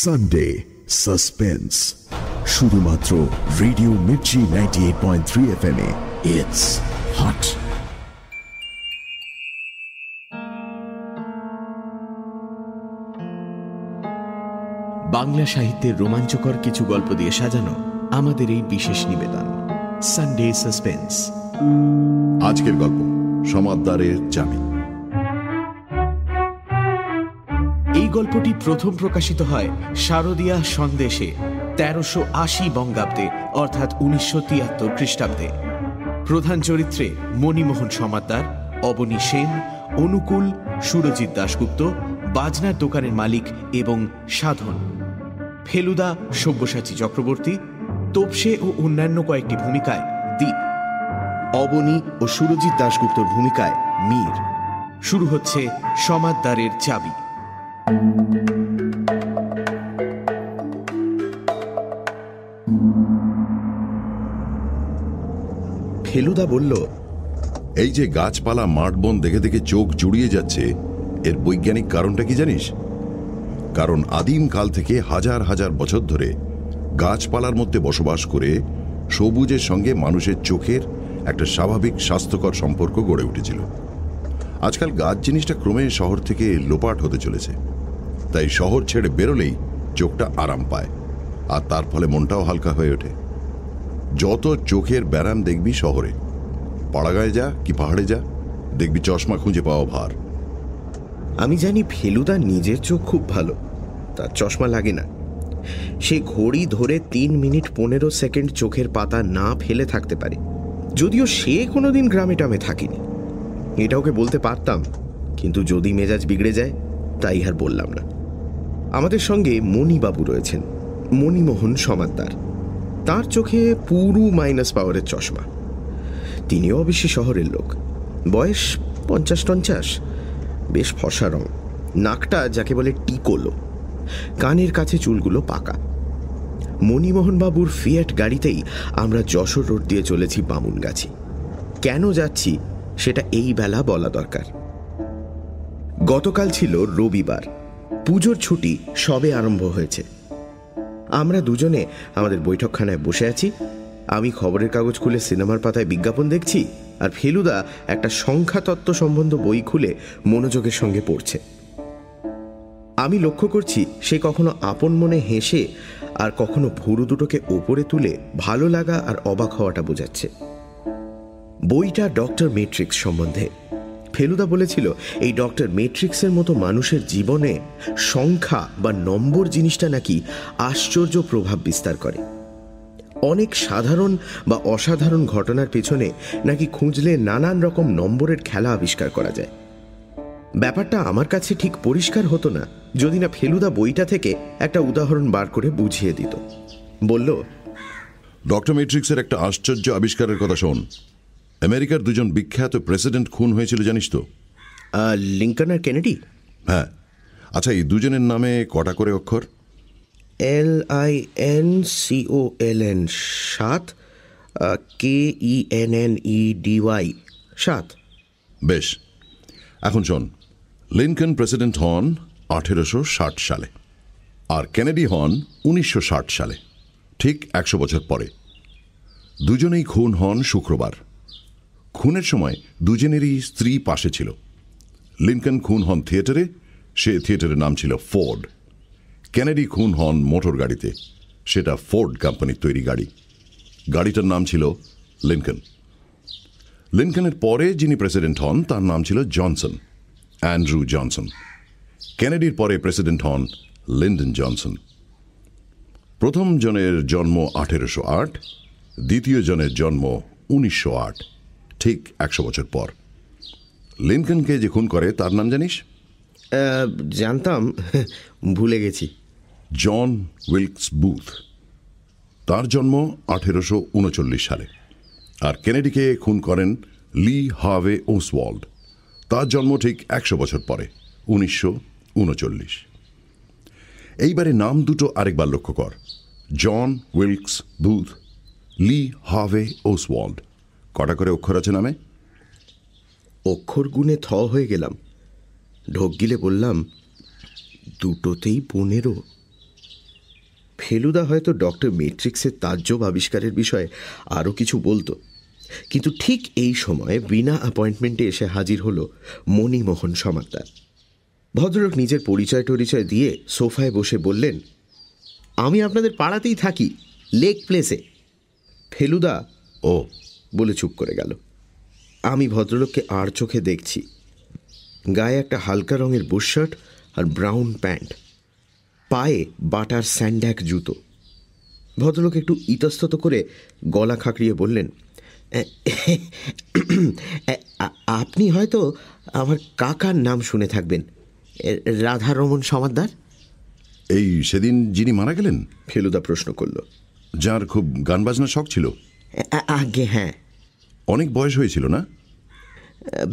Sunday suspense শুধুমাত্র radio Mirchi ninety eight point three F M it's hot Bangla সাহিত্যের রোমাঞ্চকর কিছু গল্প দিয়ে সাজানো আমাদের এই বিশেষ নিবেদন সানডে সাসপেন্স আজকের গল্প সমাদদারের চাবি গল্পটি প্রথম প্রকাশিত হয় শারদিয়া সন্দেশে, তেরোশো আশি বঙ্গাব্দে, অর্থাৎ উনিশশো তিয়াত্তর খ্রিস্টাব্দে। প্রধান চরিত্রে মণিমোহন সমাদ্দার, অবনী সেন, অনুকূল, সুরজিৎ দাশগুপ্ত, বাজনার দোকানের মালিক এবং সাধন। ফেলুদা সব্যসাচী চক্রবর্তী, তোপসে ও অন্যান্য কয়েকটি ভূমিকায় দ্বীপ অবনী ও সুরজিৎ দাশগুপ্তর ভূমিকায় মীর। শুরু হচ্ছে সমাদদারের চাবি। ফেলুদা বলল, এই যে গাছপালা, মাঠ, বন দেখে দেখে চোখ জুড়িয়ে যাচ্ছে, এর বৈজ্ঞানিক কারণটা কি জানিস? কারণ আদিম কাল থেকে হাজার হাজার বছর ধরে গাছপালার মধ্যে বসবাস করে সবুজের সঙ্গে মানুষের চোখের একটা স্বাভাবিক স্বাস্থ্যকর সম্পর্ক গড়ে উঠেছিল। আজকাল গাছ জিনিসটা ক্রমে শহর থেকে লোপাট হতে চলেছে। তাই শহর ছেড়ে বেরোলেই চোখটা আরাম পায়, আর তার ফলে মনটাও হালকা হয়ে ওঠে। যত চোখের ব্যারাম দেখবি শহরে, পাড়াগায় যা কি পাহাড়ে যা, দেখবি চশমা খুঁজে পাওয়া ভার। আমি জানি ফেলুদা নিজের চোখ খুব ভালো, তার চশমা লাগে না। সে ঘড়ি ধরে তিন মিনিট পনেরো সেকেন্ড চোখের পাতা না ফেলে থাকতে পারে, যদিও সে কোনোদিন গ্রামে টামে থাকেনি। এটা ওকে বলতে পারতাম, কিন্তু যদি মেজাজ বিগড়ে যায়, তাই আর বললাম না। আমাদের সঙ্গে মণিবাবু রয়েছেন। মণিমোহন সমাদ্দার। তার চোখে পুরু মাইনাস পাওয়ারের চশমা। তিনিও অবশ্যই শহরের লোক। বয়স পঞ্চাশ টঞ্চাশ বেশ ফসা রং। নাকটা যাকে বলে টিকোলো। কানের কাছে চুলগুলো পাকা। মণিমোহনবাবুর ফিয়াট গাড়িতেই আমরা যশোর রোড দিয়ে চলেছি বামুনগাছি। কেন যাচ্ছি, সেটা এই বেলা বলা দরকার। গতকাল ছিল রবিবার। পুজোর ছুটি সবে আরম্ভ হয়েছে। আমরা দুজনে আমাদের বৈঠকখানায় বসে আছি। আমি খবরের কাগজ খুলে সিনেমার পাতায় বিজ্ঞাপন দেখছি আর ফেলুদা একটা সংখ্যাতত্ত্ব সম্বন্ধ বই খুলে মনোযোগের সঙ্গে পড়ছে। আমি লক্ষ্য করছি সে কখনো আপন মনে হেসে আর কখনো ভুরু দুটোকে ওপরে তুলে ভালো লাগা আর অবাক হওয়াটা বোঝাচ্ছে। বইটা ডক্টর মেট্রিক্স সম্বন্ধে। ফেলুদা বলেছিল, এই ডক্টর মেট্রিক্সের মতো মানুষের জীবনে সংখ্যা বা নম্বর জিনিসটা নাকি আশ্চর্য প্রভাব বিস্তার করে। অনেক সাধারণ বা অসাধারণ ঘটনার পেছনে নাকি খুঁজলে নানান রকম নম্বরের খেলা আবিষ্কার করা যায়। ব্যাপারটা আমার কাছে ঠিক পরিষ্কার হতো না, যদি না ফেলুদা বইটা থেকে একটা উদাহরণ বার করে বুঝিয়ে দিত। বলল ডক্টর মেট্রিক্সের একটা আশ্চর্য আবিষ্কারের কথা শোন। আমেরিকার দুজন বিখ্যাত প্রেসিডেন্ট খুন হয়েছিল জানিস তো? লিঙ্কন আর কেনেডি? হ্যাঁ। আচ্ছা এই দুজনের নামে কটা করে অক্ষর? L I N C O L N সাত। K E N N E D Y সাত। বেশ। এখন শোন লিঙ্কন প্রেসিডেন্ট হন আঠেরোশো ষাট সালে আর কেনেডি হন উনিশশো ষাট সালে ঠিক একশো বছর পরে। দুজনেই খুন হন শুক্রবার। খুনের সময় দুজনেরই স্ত্রী পাশে ছিল। লিনকন খুন হন থিয়েটারে, সে থিয়েটারের নাম ছিল ফোর্ড। কেনেডি খুন হন মোটর গাড়িতে, সেটা ফোর্ড কোম্পানির তৈরি গাড়ি। গাড়িটার নাম ছিল লিনকন। লিনকনের পরে যিনি প্রেসিডেন্ট হন, তার নাম ছিল জনসন, অ্যান্ড্রু জনসন। কেনেডির পরে প্রেসিডেন্ট হন লিন্ডন জনসন। প্রথম জনের জন্ম আঠেরোশো আট, দ্বিতীয় জনের জন্ম উনিশশো আট। ঠিক একশো বছর পর। লিনকনকে যে খুন করে তার নাম জানিস? জানতাম। ভুলে গেছি। John Wilkes Booth. তার জন্ম আঠেরোশো উনচল্লিশ সালে। আর কেনেডিকে খুন করেন লি হাভে ওসওয়াল্ড। তার জন্ম ঠিক একশো বছর পরে উনিশশো উনচল্লিশ। এইবারে নাম দুটো আরেকবার লক্ষ্য কর। John Wilkes Booth Lee Harvey Oswald. কটা করে অক্ষর আছে নামে? অক্ষর গুণে থ হয়ে গেলাম। ঢোক গিলে বললাম, দুটোতেই পনেরো। ফেলুদা হয়তো ডক্টর মেট্রিক্সের তাজ্জব আবিষ্কারের বিষয়ে আরও কিছু বলতো। কিন্তু ঠিক এই সময়ে বিনা অ্যাপয়েন্টমেন্টে এসে হাজির হলো মণিমোহন সমাদ্দার। ভদ্রলোক নিজের পরিচয় টরিচয় দিয়ে সোফায় বসে বললেন, আমি আপনাদের পাড়াতেই থাকি, লেক প্লেসে। ফেলুদা, ও বলে চুপ করে গেল। আমি ভদ্রলোককে আর চোখে দেখছি। গায়ে একটা হালকা রঙের বুশশার্ট আর ব্রাউন প্যান্ট। পায়ে বাটার স্যান্ড্যাক জুতো। ভদ্রলোক একটু ইতস্তত করে গলা খাঁকড়িয়ে বললেন "আ- আপনি হয়তো আমার কাকার নাম শুনে থাকবেন। রাধারমন সমাদ্দার? এই সেদিন যিনি মারা গেলেন? ফেলুদা প্রশ্ন করল। যার খুব গান বাজনার শখ ছিল। "আ- আগে হ্যাঁ। অনেক বয়স হয়েছিল না?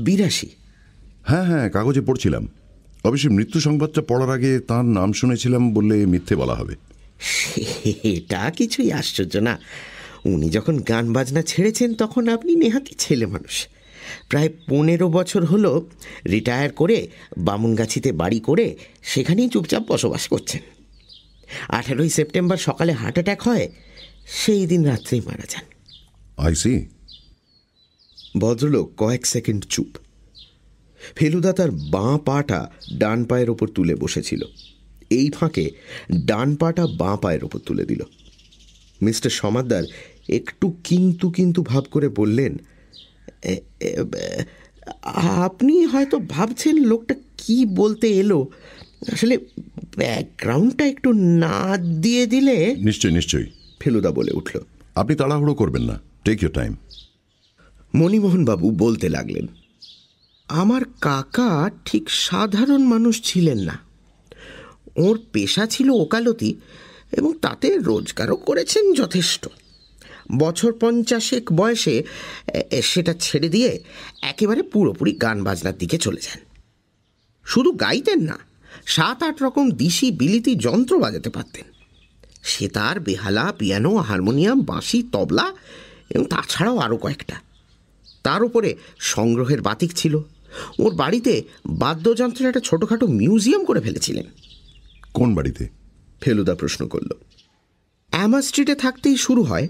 বিরাশি। হ্যাঁ হ্যাঁ কাগজে পড়ছিলাম। অবশ্যই মৃত্যু সংবাদটা পড়ার আগে তার নাম শুনেছিলাম বললে মিথ্যে বলা হবে। এটা কিছুই আশ্চর্য না। উনি যখন গান বাজনা ছেড়েছেন তখন আপনি নেহাতি ছেলে মানুষ। প্রায় পনেরো বছর হলো রিটায়ার করে বামুনগাছিতে বাড়ি করে সেখানেই চুপচাপ বসবাস করছেন। আঠারোই সেপ্টেম্বর সকালে হার্ট অ্যাটাক হয় সেই দিন রাত্রেই মারা যান। আই সি ভদ্রলোক কয়েক সেকেন্ড চুপ। ফেলুদা তার বাঁ পাটা ডান পায়ের ওপর তুলে বসেছিল। এই ফাঁকে ডান পাটা বাঁ পায়ের ওপর তুলে দিল। মিস্টার সমাদ্দার একটু কিন্তু কিন্তু ভাব করে বললেন "এ- এ- এ- আপনি হয়তো ভাবছেন লোকটা কি বলতে এলো? আসলে ব্যাকগ্রাউন্ডটা একটু না দিয়ে দিলে নিশ্চয় নিশ্চয়ই। ফেলুদা বলে উঠল। আপনি তাড়াহুড়ো করবেন না। টেক ইউর টাইম মণিমোহনবাবু বলতে লাগলেন, আমার কাকা ঠিক সাধারণ মানুষ ছিলেন না। ওর পেশা ছিল ওকালতি এবং তাতে রোজগারও করেছেন যথেষ্ট। বছর পঞ্চাশেক বয়সে সেটা ছেড়ে দিয়ে একেবারে পুরোপুরি গান বাজনার দিকে চলে যান। শুধু গাইতেন না, সাত আট রকম দিশি বিলিতি যন্ত্র বাজাতে পারতেন। সেতার বেহালা, পিয়ানো, হারমোনিয়াম, বাঁশি, তবলা এবং তাছাড়াও আরও কয়েকটা। তার উপরে সংগ্রহের বাতিক ছিল। ওর বাড়িতে বাদ্যযন্ত্রের একটা ছোটোখাটো মিউজিয়াম করে ফেলেছিলেন। কোন বাড়িতে? ফেলুদা প্রশ্ন করল। অ্যামা স্ট্রিটে থাকতেই শুরু হয়।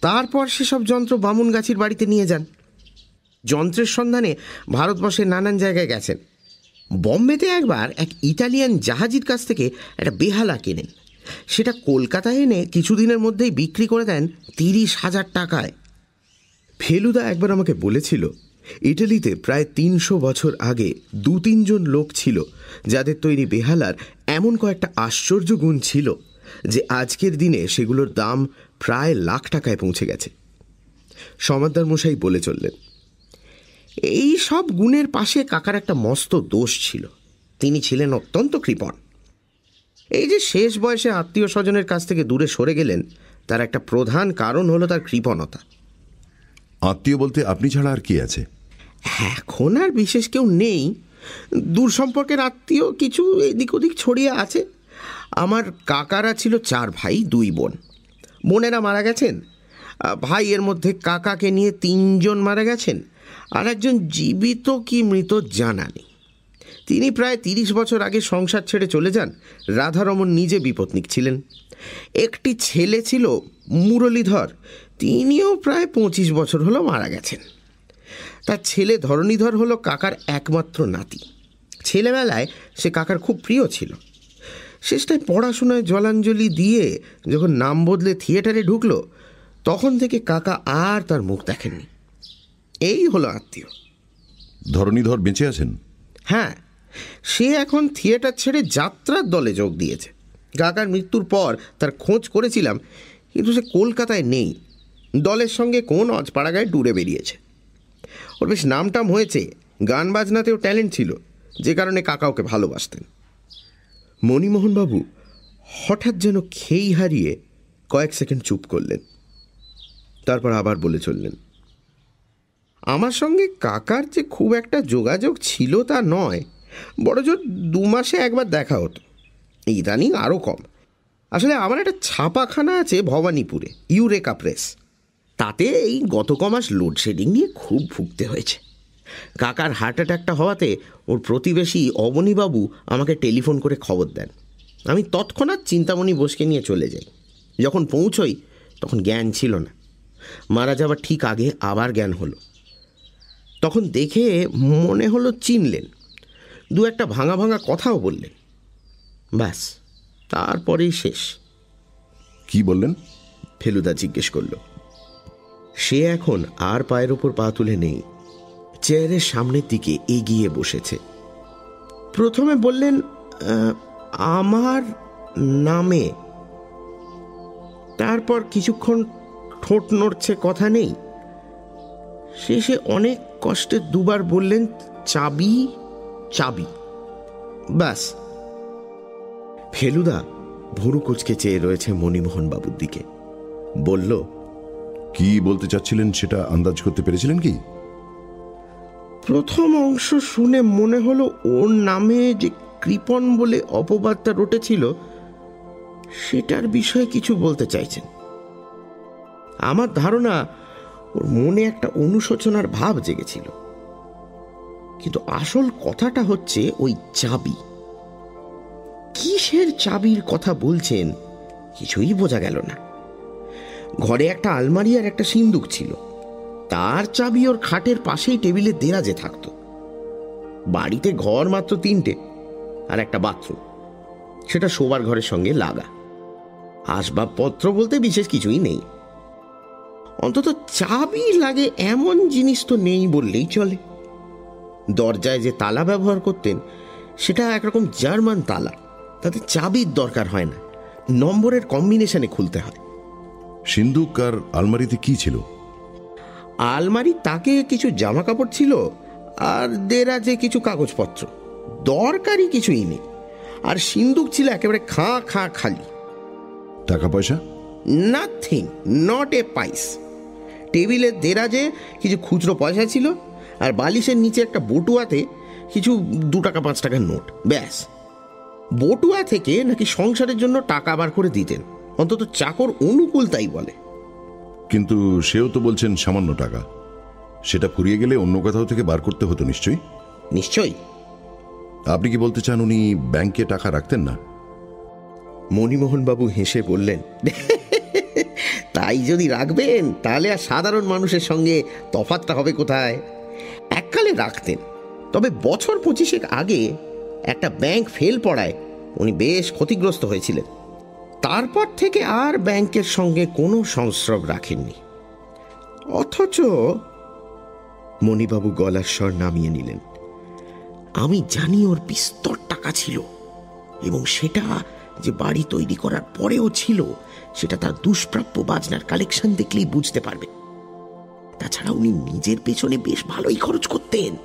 তারপর সেসব যন্ত্র বামুনগাছির বাড়িতে নিয়ে যান। যন্ত্রের সন্ধানে ভারতবর্ষের নানান জায়গায় গেছেন। বম্বেতে একবার এক ইটালিয়ান জাহাজির কাছ থেকে একটা বেহালা কেনেন। সেটা কলকাতায় এনে কিছুদিনের মধ্যেই বিক্রি করে দেন তিরিশ হাজার টাকায়। ফেলুদা একবার আমাকে বলেছিল, ইটালিতে প্রায় তিনশো বছর আগে দু তিনজন লোক ছিল, যাদের তৈরি বেহালার এমন কয়েকটা আশ্চর্য গুণ ছিল যে আজকের দিনে সেগুলোর দাম প্রায় লাখ টাকায় পৌঁছে গেছে। সমাদ্দার মশাই বলে চললেন, এই সব গুণের পাশে কাকার একটা মস্ত দোষ ছিল। তিনি ছিলেন অত্যন্ত কৃপণ। এই যে শেষ বয়সে আত্মীয় স্বজনের কাছ থেকে দূরে সরে গেলেন তার একটা প্রধান কারণ হলো তার কৃপণতা। আত্মীয় বলতে আপনি ছাড়া আর কি আছে? এখন আর বিশেষ কেউ নেই। দূর সম্পর্কের আত্মীয় কিছু এদিক ওদিক ছড়িয়ে আছে। আমার কাকারা ছিল চার ভাই দুই বোন। বোনেরা মারা গেছেন। আহ, ভাইয়ের মধ্যে কাকাকে নিয়ে তিনজন মারা গেছেন। আর একজন জীবিত কি মৃত জানা নেই। তিনি প্রায় তিরিশ বছর আগে সংসার ছেড়ে চলে যান। রাধারমন নিজে বিপত্নিক ছিলেন। একটি ছেলে ছিল মুরলীধর। তিনিও প্রায় পঁচিশ বছর হলো মারা গেছেন। তার ছেলে ধরণীধর হলো কাকার একমাত্র নাতি। ছেলেবেলায় সে কাকার খুব প্রিয় ছিল। শেষটায় পড়াশোনায় জলাঞ্জলি দিয়ে যখন নাম বদলে থিয়েটারে ঢুকলো তখন থেকে কাকা আর তার মুখ দেখেননি। এই হলো আত্মীয়। ধরণীধর বেঁচে আছেন? হ্যাঁ সে এখন থিয়েটার ছেড়ে যাত্রার দলে যোগ দিয়েছে। কাকার মৃত্যুর পর তার খোঁজ করেছিলাম, কিন্তু সে কলকাতায় নেই। দলের সঙ্গে কোন অজপাড়াগায় ডুরে বেরিয়েছে। ওর বেশ নামটাম হয়েছে, গান বাজনাতেও ট্যালেন্ট ছিল, যে কারণে কাকা ওকে ভালোবাসতেন। মণিমোহনবাবু হঠাৎ যেন খেই হারিয়ে কয়েক সেকেন্ড চুপ করলেন। তারপর আবার বলে চললেন, আমার সঙ্গে কাকার যে খুব একটা যোগাযোগ ছিল তা নয় বড় জোর দু মাসে একবার দেখা হতো। ইদানিং আরও কম। আসলে আমার একটা ছাপাখানা আছে ভবানীপুরে, ইউরেকা প্রেস। তাতে এই গত কমাস লোডশেডিং নিয়ে খুব ভুগতে হয়েছে। কাকার হার্ট অ্যাটাকটা হওয়াতে ওর প্রতিবেশী অবনীবাবু আমাকে টেলিফোন করে খবর দেন। আমি তৎক্ষণাৎ চিন্তামণি বোসকে নিয়ে চলে যাই। যখন পৌঁছই, তখন জ্ঞান ছিল না। মারা যাবার ঠিক আগে আবার জ্ঞান হলো। তখন দেখে মনে হলো চিনলেন। দু একটা ভাঙা ভাঙা কথাও বললেন। ব্যাস তারপরেই শেষ। কি বললেন? ফেলুদা জিজ্ঞেস করল সে এখন আর পায়ের ওপর পা তুলে নেই চেয়ারের সামনের দিকে এগিয়ে বসেছে। প্রথমে বললেন আমার নামে। তারপর কিছুক্ষণ ঠোঁট নড়ছে কথা নেই। শেষে অনেক কষ্টে দুবার বললেন চাবি চাবি। ব্যাস। ফেলুদা ভুরু কুচকে চেয়ে রয়েছে মণিমোহন বাবুর দিকে। বলল কি বলতে চাচ্ছিলেন সেটা আন্দাজ করতে পেরেছিলেন কি? প্রথম অংশ শুনে মনে হলো ওর নামে যে কৃপন বলে অপবাদটা রটেছিল সেটার বিষয়ে কিছু বলতে চাইছেন। আমার ধারণা ওর মনে একটা অনুশোচনার ভাব জেগেছিল। কিন্তু আসল কথাটা হচ্ছে ওই চাবি। কিসের চাবির কথা বলছেন কিছুই বোঝা গেল না। ঘরে একটা আলমারি আর একটা সিন্দুক ছিল। তার চাবি ওর খাটের পাশেই টেবিলে দেরাজে থাকতো। বাড়িতে ঘর মাত্র তিনটে আর একটা বাথরুম। সেটা শোবার ঘরের সঙ্গে লাগা। আসবাবপত্র বলতে বিশেষ কিছুই নেই। অন্তত চাবি লাগে এমন জিনিস তো নেই বললেই চলে। দরজায় যে তালা ব্যবহার করতেন সেটা একরকম জার্মান তালা। তাতে চাবির দরকার হয় না। নম্বরের কম্বিনেশনে খুলতে হয়। সিন্ধুক আর আলমারিতে কি ছিল? আলমারি তাকে কিছু জামা কাপড় ছিল আর দেরাজে কিছু কাগজপত্র। দরকারি কিছুই নেই। আর সিন্দুক ছিল একেবারে খাঁ খাঁ খালি। টাকা পয়সা নাথিং নট এ পাইস টেবিলের দেরাজে কিছু খুচরো পয়সা ছিল আর বালিশের নিচে একটা বটুয়াতে কিছু দু টাকা পাঁচ টাকার নোট। ব্যাস। বটুয়া থেকে নাকি সংসারের জন্য টাকা বার করে দিতেন। অন্তত চাকর অনুকূল তাই বলে। কিন্তু সেও তো বলছেন সামান্য টাকা। সেটা ফুরিয়ে গেলে অন্য কোথাও থেকে বার করতে হতো নিশ্চয়ই? নিশ্চয়ই। আপনি কি বলতে চান উনি ব্যাংকে টাকা রাখতেন না? মণিমোহনবাবু হেসে বললেন তাই যদি রাখবেন তাহলে আর সাধারণ মানুষের সঙ্গে তফাতটা হবে কোথায়? এককালে রাখতেন। তবে বছর পঁচিশেক আগে একটা ব্যাংক ফেল পড়ায় উনি বেশ ক্ষতিগ্রস্ত হয়েছিলেন। তারপর থেকে আর ব্যাংকের সঙ্গে কোনো সংস্রব রাখেননি। অথচ মণিবাবু গলার স্বর নামিয়ে নিলেন। আমি জানি ওর বিস্তর টাকা ছিল এবং সেটা যে বাড়ি তৈরি করার পরেও ছিল, সেটা তার দুষ্প্রাপ্য বাজনার কালেকশন দেখলেই বুঝতে পারবে। তাছাড়া উনি নিজের পেছনে বেশ ভালোই খরচ করতেন।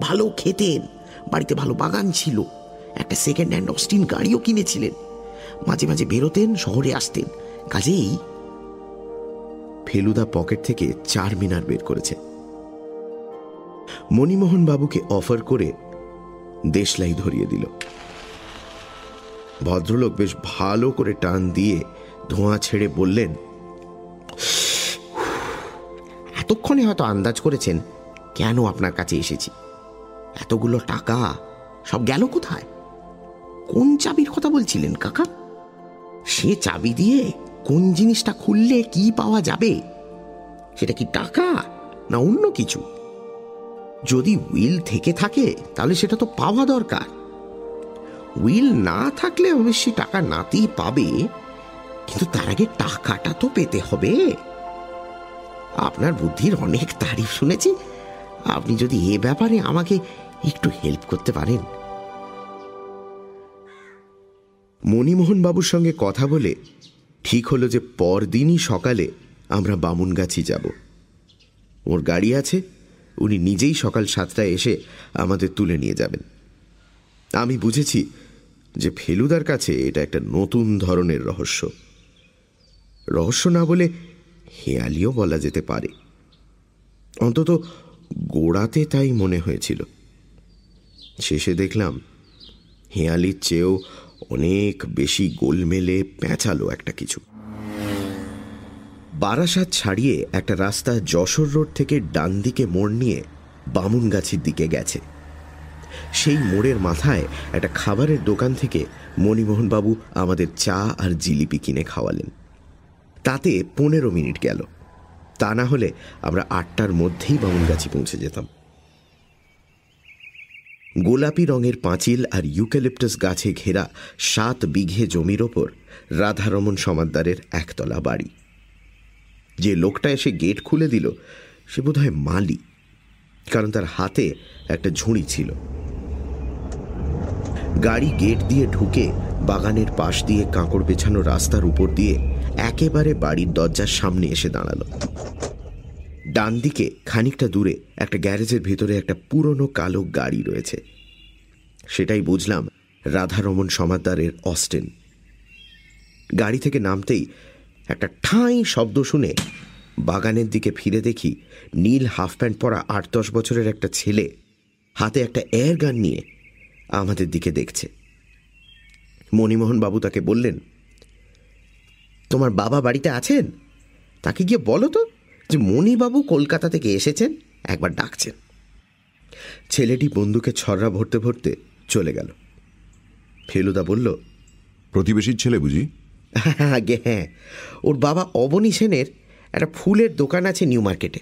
ভালো খেতেন। বাড়িতে ভালো বাগান ছিল। একটা সেকেন্ড হ্যান্ড অস্টিন গাড়িও কিনেছিলেন। মাঝে মাঝে বেরোতেন, শহরে আসতেন। কাজেই ফেলুদা পকেট থেকে চার মিনার বের করেছে। মণিমোহন বাবুকে অফার করে দেশলাই ধরিয়ে দিল। ভদ্রলোক বেশ ভালো করে টান দিয়ে ধোঁয়া ছেড়ে বললেন এতক্ষণে হয়তো আন্দাজ করেছেন, কেন আপনার কাছে এসেছি? এতগুলো টাকা, সব গেল কোথায়? কোন চাবির কথা বলছিলেন, কাকা? সে চাবি দিয়ে কোন জিনিসটা খুললে কি পাওয়া যাবে? সেটা কি টাকা, না অন্য কিছু? যদি উইল থেকে থাকে, তাহলে সেটা তো পাওয়া দরকার। উইল না থাকলে অবশ্যই টাকা নাতেই পাবে, কিন্তু তার আগে টাকাটা তো পেতে হবে। আপনার বুদ্ধির অনেক তারিফ শুনেছি। আপনি যদি এ ব্যাপারে আমাকে একটু হেল্প করতে পারেন। মণিমোহন বাবুর সঙ্গে কথা বলে ঠিক হলো যে পরদিনই সকালে আমরা বামুনগাছি যাব। ওর গাড়ি আছে, উনি নিজেই সকাল সাতটায় এসে আমাদের তুলে নিয়ে যাবেন। আমি বুঝেছি যে ফেলুদার কাছে এটা একটা নতুন ধরনের রহস্য। রহস্য না বলে হেয়ালিও বলা যেতে পারে। অন্তত গোড়াতে তাই মনে হয়েছিল। শেষে দেখলাম, হেয়ালির চেয়েও অনেক বেশি গোলমেলে প্যাঁচালো একটা কিছু। বারাসাত ছাড়িয়ে একটা রাস্তা যশোর রোড থেকে ডান দিকে মোড় নিয়ে বামুনগাছির দিকে গেছে। সেই মোড়ের মাথায় একটা খাবারের দোকান থেকে মণিমোহনবাবু আমাদের চা আর জিলিপি কিনে খাওয়ালেন। তাতে পনেরো মিনিট গেল। তা না হলে আমরা আটটার মধ্যেই বামুনগাছি পৌঁছে যেতাম। গোলাপি রঙের পাঁচিল আর ইউক্যালিপটাস গাছে ঘেরা সাত বিঘে জমির ওপর রাধারমন সমাদ্দারের একতলা বাড়ি। যে লোকটা এসে গেট খুলে দিল, সে বোধহয় মালি, কারণ তার হাতে একটা ঝুড়ি ছিল। গাড়ি গেট দিয়ে ঢুকে বাগানের পাশ দিয়ে কাঁকড় বেছানো রাস্তার উপর দিয়ে একেবারে বাড়ির দরজার সামনে এসে দাঁড়াল। ডান দিকে খানিকটা দূরে একটা গ্যারেজের ভেতরে একটা পুরনো কালো গাড়ি রয়েছে। সেটাই বুঝলাম রাধারমন সমাদ্দারের অস্টেন। গাড়ি থেকে নামতেই একটা ঠাঁই শব্দ শুনে বাগানের দিকে ফিরে দেখি নীল হাফ প্যান্ট পরা আট দশ বছরের একটা ছেলে হাতে একটা এয়ার গান নিয়ে আমাদের দিকে দেখছে। মণিমোহন বাবু তাকে বললেন তোমার বাবা বাড়িতে আছেন? তাকে গিয়ে বলো তো যে মণিবাবু কলকাতা থেকে এসেছেন একবার ডাকছেন। ছেলেটি বন্দুকে ছড়রা ভরতে ভরতে চলে গেল। ফেলুদা বলল প্রতিবেশীর ছেলে বুঝি? আগে হ্যাঁ ওর বাবা অবনী সেনের একটা ফুলের দোকান আছে নিউ মার্কেটে।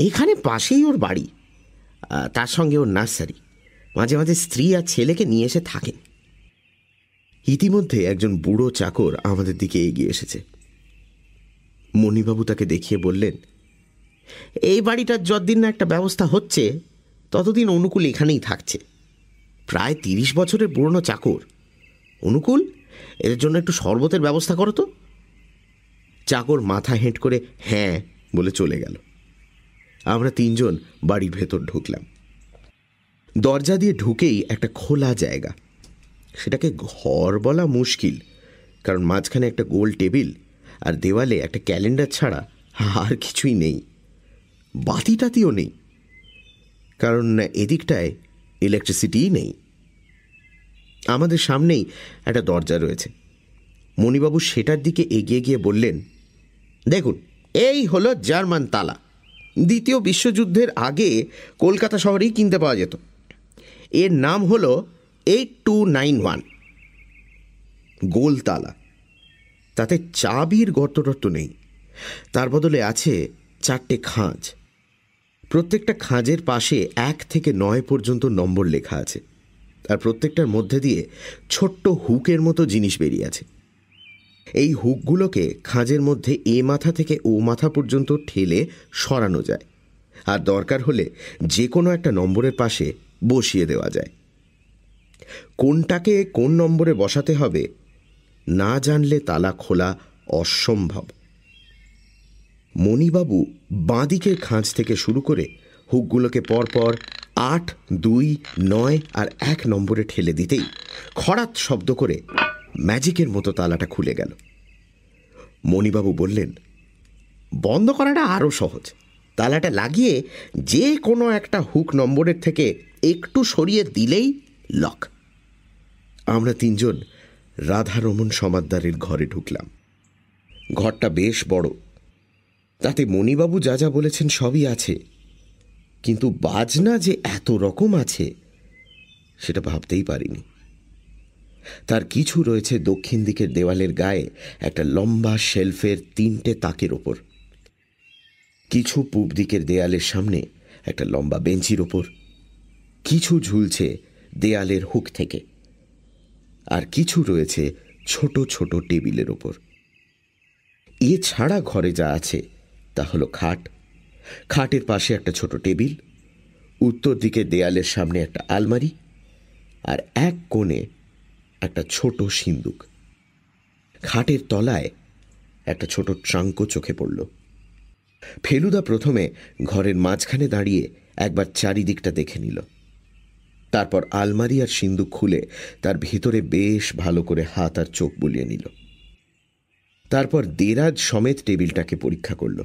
এখানে পাশেই ওর বাড়ি। তার সঙ্গে ওর নার্সারি। মাঝে মাঝে স্ত্রী আর ছেলেকে নিয়ে এসে থাকেন। ইতিমধ্যে একজন বুড়ো চাকর আমাদের দিকে এগিয়ে এসেছে। মণিবাবু তাকে দেখিয়ে বললেন, এই বাড়িটার যতদিন না একটা ব্যবস্থা হচ্ছে, ততদিন অনুকূল এখানেই থাকছে। প্রায় তিরিশ বছরের পুরনো চাকর। অনুকূল? এদের জন্য একটু শরবতের ব্যবস্থা করো তো। চাকর মাথা হেঁট করে হ্যাঁ বলে চলে গেল। আমরা তিনজন বাড়ির ভেতর ঢুকলাম। দরজা দিয়ে ঢুকেই একটা খোলা জায়গা সেটাকে ঘর বলা মুশকিল, কারণ মাঝখানে একটা গোল টেবিল আর দেওয়ালে একটা ক্যালেন্ডার ছাড়া আর কিছুই নেই। বাতি টাতিও নেই, কারণ এদিকটায় ইলেকট্রিসিটিই নেই। আমাদের সামনেই একটা দরজা রয়েছে। মণিবাবু সেটার দিকে এগিয়ে গিয়ে বললেন, দেখুন, এই হলো জার্মান তালা। দ্বিতীয় বিশ্বযুদ্ধের আগে কলকাতা শহরেই কিনতে পাওয়া যেত। এর নাম হলো এইট টু নাইন ওয়ান গোলতালা। তাতে চাবির গর্তটর্ত নেই। তার বদলে আছে চারটে খাঁজ। প্রত্যেকটা খাঁজের পাশে এক থেকে নয় পর্যন্ত নম্বর লেখা আছে। আর প্রত্যেকটার মধ্যে দিয়ে ছোট্ট হুকের মতো জিনিস বেরিয়ে আছে। এই হুকগুলোকে খাঁজের মধ্যে এ মাথা থেকে ও মাথা পর্যন্ত ঠেলে সরানো যায়। আর দরকার হলে যে কোনো একটা নম্বরের পাশে বসিয়ে দেওয়া যায়। কোনটাকে কোন নম্বরে বসাতে হবে, না জানলে তালা খোলা অসম্ভব। মণিবাবু বাঁদিকের খাঁজ থেকে শুরু করে হুকগুলোকে পরপর আট, দুই, নয় আর এক নম্বরে ঠেলে দিতেই খরাত শব্দ করে ম্যাজিকের মতো তালাটা খুলে গেল। মণিবাবু বললেন, বন্ধ করাটা আরও সহজ। তালাটা লাগিয়ে যে কোনো একটা হুক নম্বরের থেকে একটু সরিয়ে দিলেই লক। আমরা তিনজন রাধারমন সমাদ্দারের ঘরে ঢুকলাম। ঘরটা বেশ বড়। তাতে মণিবাবু যা যা বলেছেন সবই আছে। কিন্তু বাজনা যে এত রকম আছে, সেটা ভাবতেই পারিনি। তার কিছু রয়েছে দক্ষিণ দিকের দেওয়ালের গায়ে একটা লম্বা শেলফের তিনটে তাকের ওপর। কিছু পূব দিকের দেয়ালের সামনে একটা লম্বা বেঞ্চির ওপর। কিছু ঝুলছে দেয়ালের হুক থেকে। আর কিছু রয়েছে ছোট ছোট টেবিলের ওপর। এছাড়া ঘরে যা আছে তা হলো খাট। খাটের পাশে একটা ছোট টেবিল। উত্তর দিকে দেয়ালের সামনে একটা আলমারি। আর এক কোণে একটা ছোট সিন্দুক। খাটের তলায় একটা ছোট ট্রাঙ্কও চোখে পড়ল। ফেলুদা প্রথমে ঘরের মাঝখানে দাঁড়িয়ে একবার চারিদিকটা দেখে নিল। তারপর আলমারি আর সিন্দুক খুলে তার ভিতরে বেশ ভালো করে হাত আর চোখ বুলিয়ে নিল। তারপর দেরাজ সমেত টেবিলটাকে পরীক্ষা করল।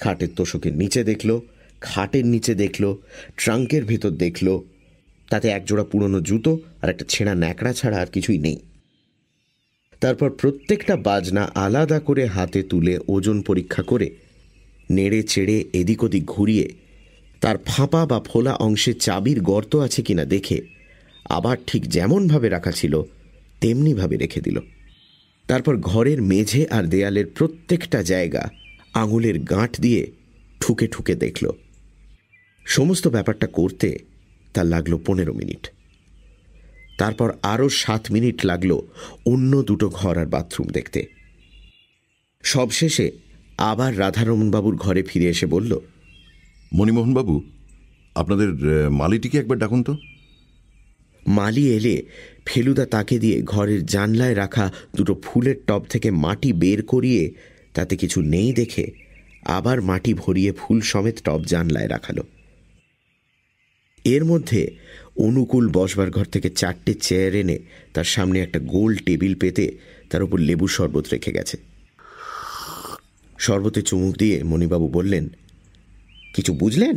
খাটের তোষকের নিচে দেখল, খাটের নিচে দেখল, ট্রাঙ্কের ভেতর দেখল। তাতে একজোড়া পুরনো জুতো আর একটা ছেঁড়া ন্যাকড়া ছাড়া আর কিছুই নেই। তারপর প্রত্যেকটা বাজনা আলাদা করে হাতে তুলে ওজন পরীক্ষা করে নেড়ে চেড়ে এদিক ওদিক ঘুরিয়ে তার ফাঁপা বা ফোলা অংশে চাবির গর্ত আছে কিনা দেখে আবার ঠিক যেমনভাবে রাখা ছিল, তেমনিভাবে রেখে দিল। তারপর ঘরের মেঝে আর দেয়ালের প্রত্যেকটা জায়গা আঙুলের গাঁট দিয়ে ঠুকে ঠুকে দেখল। সমস্ত ব্যাপারটা করতে তার লাগল পনেরো মিনিট। তারপর আরও সাত মিনিট লাগল অন্য দুটো ঘর আর বাথরুম দেখতে। সবশেষে আবার রাধারমণবাবুর ঘরে ফিরে এসে বলল মণিমোহনবাবু, আপনাদের মালিটিকে একবার ডাকুন তো। মালি এলে ফেলুদা তাকে দিয়ে ঘরের জানলায় রাখা দুটো ফুলের টব থেকে মাটি বের করিয়ে তাতে কিছু নেই দেখে আবার মাটি ভরিয়ে ফুল সমেত টব জানলায় রাখালো। এর মধ্যে অনুকূল বসবার ঘর থেকে চারটে চেয়ার এনে তার সামনে একটা গোল টেবিল পেতে তার উপর লেবু শরবত রেখে গেছে। শরবতে চুমুক দিয়ে মণিবাবু বললেন কিছু বুঝলেন?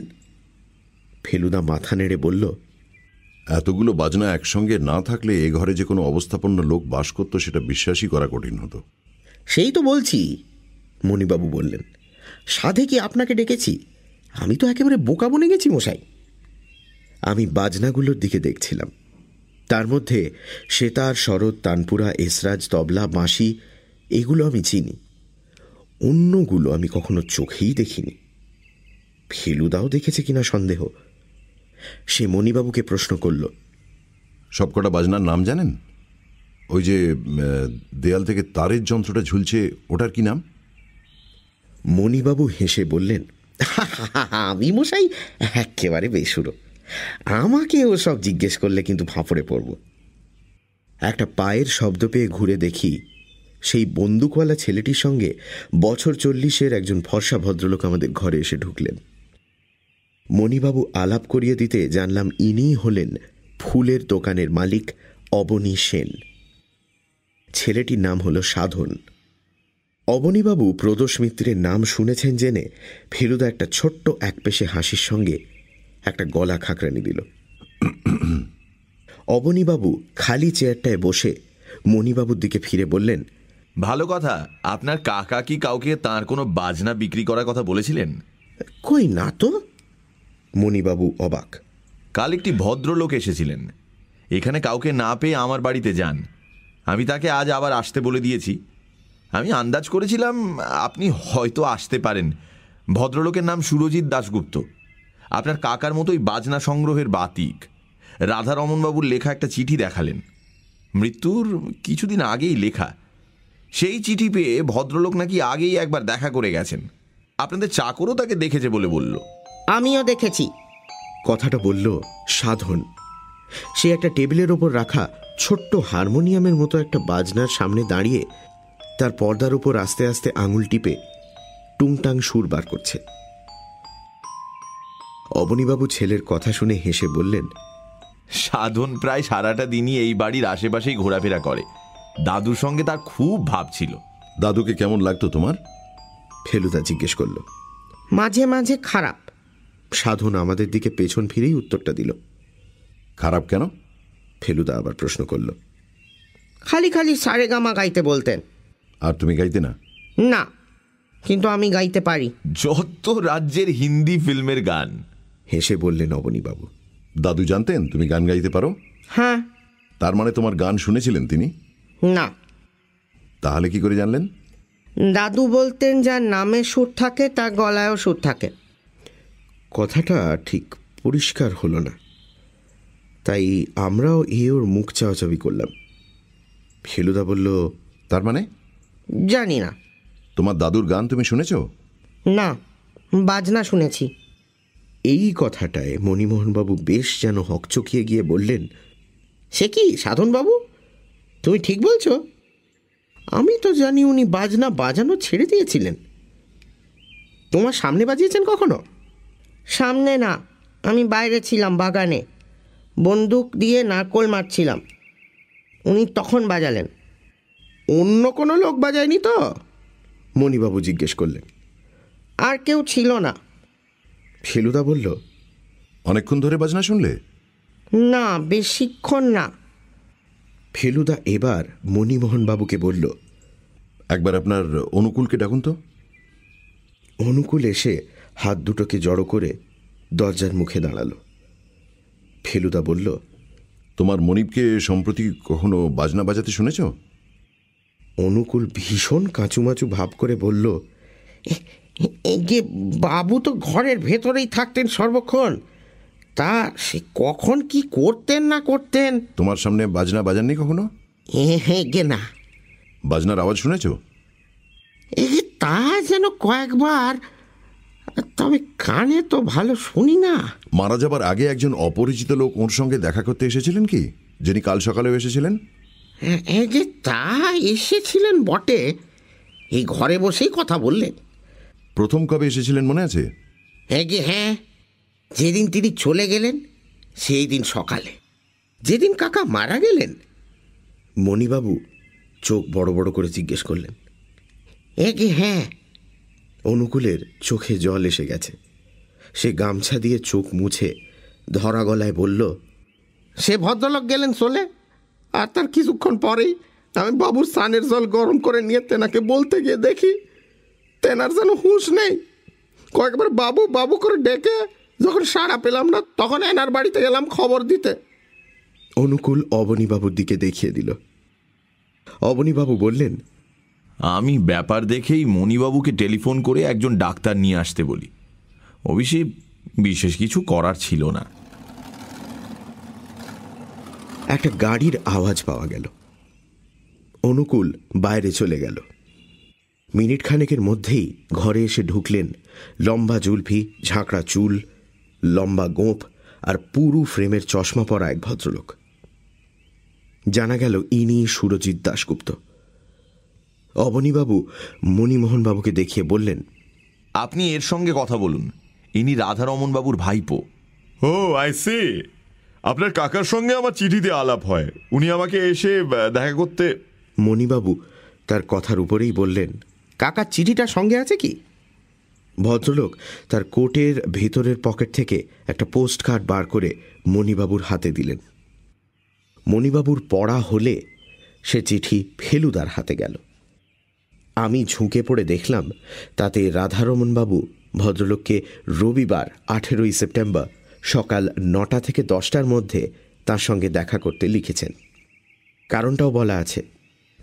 ফেলুদা মাথা নেড়ে বলল এতগুলো বাজনা একসঙ্গে না থাকলে এ ঘরে যে কোনো অবস্থাপন্ন লোক বাস করতো সেটা বিশ্বাসই করা কঠিন হতো। সেই তো বলছি মণিবাবু বললেন। সাধে কি আপনাকে ডেকেছি? আমি তো একেবারে বোকা বনে গেছি মশাই। আমি বাজনাগুলোর দিকে দেখছিলাম। তার মধ্যে সেতার শরৎ তানপুরা এসরাজ তবলা বাঁশি এগুলো আমি চিনি। অন্যগুলো আমি কখনো চোখেই দেখিনি। ফেলুদাও দেখেছে কিনা সন্দেহ? সে মণিবাবুকে প্রশ্ন করল। সবকটা বাজনার নাম জানেন? ওই যে দেয়াল থেকে তারের যন্ত্রটা ঝুলছে ওটার কি নাম? মণিবাবু হেসে বললেন আমি মশাই একেবারে বেসুরো। আমাকে ও সব জিজ্ঞেস করলে কিন্তু ফাঁপড়ে পড়ব। একটা পায়ের শব্দ পেয়ে ঘুরে দেখি সেই বন্দুকওয়ালা ছেলেটির সঙ্গে বছর চল্লিশের একজন ফর্সা ভদ্রলোক আমাদের ঘরে এসে ঢুকলেন। মণিবাবু আলাপ করিয়ে দিতে জানলাম ইনিই হলেন ফুলের দোকানের মালিক অবনী সেন। ছেলেটির নাম হল সাধন। অবনীবাবু প্রদোষ মিত্রের নাম শুনেছেন জেনে ফেলুদা একটা ছোট্ট একপেশে হাসির সঙ্গে একটা গলা খাকরানি দিল। অবনীবাবু খালি চেয়ারটায় বসে মণিবাবুর দিকে ফিরে বললেন ভালো কথা আপনার কাকা কি কাউকে তার কোনো বাজনা বিক্রি করার কথা বলেছিলেন? কই না তো মণিবাবু অবাক। কাল একটি ভদ্রলোক এসেছিলেন। এখানে কাউকে না পেয়ে আমার বাড়িতে যান। আমি তাকে আজ আবার আসতে বলে দিয়েছি। আমি আন্দাজ করেছিলাম, আপনি হয়তো আসতে পারেন। ভদ্রলোকের নাম সুরজিৎ দাশগুপ্ত। আপনার কাকার মতোই বাজনা সংগ্রহের বাতিক। রাধারমণবাবুর লেখা একটা চিঠি দেখালেন। মৃত্যুর কিছুদিন আগেই লেখা। সেই চিঠি পেয়ে ভদ্রলোক নাকি আগেই একবার দেখা করে গেছেন। আপনাদের চাকরও তাকে দেখেছে বলে বলল। আমিও দেখেছি। কথাটা বলল সাধন। সে একটা টেবিলের ওপর রাখা ছোট্ট হারমোনিয়ামের মতো একটা বাজনার সামনে দাঁড়িয়ে তার পর্দার উপর আস্তে আস্তে আঙুল টিপে টুংটাং সুর বার করছে। অবনীবাবু ছেলের কথা শুনে হেসে বললেন সাধন প্রায় সারাটা দিনই এই বাড়ির আশেপাশেই ঘোরাফেরা করে। দাদুর সঙ্গে তার খুব ভাব ছিল। দাদুকে কেমন লাগতো তোমার? ফেলুদা জিজ্ঞেস করল মাঝে মাঝে খারাপ। সাধন আমাদের দিকে পেছন ফিরেই উত্তরটা দিল। খারাপ কেন? ফেলুদা আবার প্রশ্ন করল। খালি খালি সারে গামা গাইতে বলতেন। আর তুমি গাইতে না? না কিন্তু আমি গাইতে পারি। যত রাজ্যের হিন্দি ফিল্মের গান। হেসে বললেন অবনীবাবু। দাদু জানতেন তুমি গান গাইতে পারো? হ্যাঁ। তার মানে তোমার গান শুনেছিলেন তিনি? না। তাহলে কি করে জানলেন? দাদু বলতেন যার নামে সুর থাকে তার গলায়ও সুর থাকে। কথাটা ঠিক পরিষ্কার হলো না। তাই আমরাও এ ওর মুখ চাওয়াচাবি করলাম। ফেলুদা বলল তার মানে? জানি না। তোমার দাদুর গান তুমি শুনেছ? না বাজনা শুনেছি। এই কথাটায় মণিমোহনবাবু বেশ যেন হকচকিয়ে গিয়ে বললেন সে কি সাধনবাবু? তুমি ঠিক বলছো? আমি তো জানি উনি বাজনা বাজানো ছেড়ে দিয়েছিলেন। তোমার সামনে বাজিয়েছেন কখনো? সামনে না আমি বাইরে ছিলাম বাগানে। বন্দুক দিয়ে নারকোল মারছিলাম। উনি তখন বাজালেন। অন্য কোনো লোক বাজায়নি তো? মণিবাবু জিজ্ঞেস করলেন। আর কেউ ছিল না। ফেলুদা বলল অনেকক্ষণ ধরে বাজনা শুনলে? না বেশিক্ষণ না। ফেলুদা এবার মণিমোহনবাবুকে বলল একবার আপনার অনুকূলকে ডাকুন তো। অনুকূল এসে হাত দুটোকে জড়ো করে দরজার মুখে দাঁড়াল। ফেলুদা বলল তোমার মনিবকে সম্প্রতি কখনো বাজনা বাজাতে শুনেছ? অনুকূল ভীষণ কাঁচুমাচু ভাব করে বলল যে বাবু তো ঘরের ভেতরেই থাকতেন সর্বক্ষণ। তা সে কখন কি করতেন না করতেন? তোমার সামনে বাজনা বাজাননি কখনো? গে না। বাজনার আওয়াজ শুনেছ? তা যেন কয়েকবার তবে কানে তো ভালো শুনি না। মারা যাবার আগে একজন অপরিচিত লোক ওর সঙ্গে দেখা করতে এসেছিলেন কি? যিনি কাল সকালেও এসেছিলেন? যে তা এসেছিলেন বটে। এই ঘরে বসেই কথা বললেন। প্রথম কবে এসেছিলেন মনে আছে? এগে হ্যাঁ যেদিন তিনি চলে গেলেন সেই দিন সকালে। যেদিন কাকা মারা গেলেন মণিবাবু চোখ বড় বড় করে জিজ্ঞেস করলেন। এ এগে হ্যাঁ অনুকূলের চোখে জল এসে গেছে। সে গামছা দিয়ে চোখ মুছে ধরা গলায় বলল সে ভদ্রলোক গেলেন চলে? আর তার কিছুক্ষণ পরেই আমি বাবুর স্নানের জল গরম করে নিয়ে তেনাকে বলতে গিয়ে দেখি তেনার যেন হুঁশ নেই। কয়েকবার বাবু বাবু করে ডেকে যখন সাড়া পেলাম না তখন এনার বাড়িতে গেলাম খবর দিতে। অনুকূল অবনীবাবুর দিকে দেখিয়ে দিল। অবনীবাবু বললেন আমি ব্যাপার দেখেই মণিবাবুকে টেলিফোন করে একজন ডাক্তার নিয়ে আসতে বলি। অবশ্যই বিশেষ কিছু করার ছিল না। একটা গাড়ির আওয়াজ পাওয়া গেল। অনুকূল বাইরে চলে গেল। মিনিট খানেকের মধ্যেই ঘরে এসে ঢুকলেন লম্বা জুলফি, ঝাঁকড়া চুল, লম্বা গোঁপ আর পুরু ফ্রেমের চশমা পরা এক ভদ্রলোক। জানা গেল ইনি সুরজিৎ দাশগুপ্ত। অবনীবাবু মণিমোহনবাবুকে দেখিয়ে বললেন আপনি এর সঙ্গে কথা বলুন। ইনি রাধারমন বাবুর ভাইপো। ও আই সি আপনার কাকার সঙ্গে আমার চিঠিতে আলাপ হয়। উনি আমাকে এসে দেখা করতে মণিবাবু তার কথার উপরেই বললেন কাকার চিঠিটা সঙ্গে আছে কি? ভদ্রলোক তার কোটের ভেতরের পকেট থেকে একটা পোস্ট কার্ড বার করে মণিবাবুর হাতে দিলেন। মণিবাবুর পড়া হলে সে চিঠি ফেলুদার হাতে গেল। আমি ঝুঁকে পড়ে দেখলাম, তাতে রাধারমণবাবু ভদ্রলোককে রবিবার, আঠেরোই সেপ্টেম্বর, সকাল নটা থেকে দশটার মধ্যে তার সঙ্গে দেখা করতে লিখেছেন। কারণটাও বলা আছে,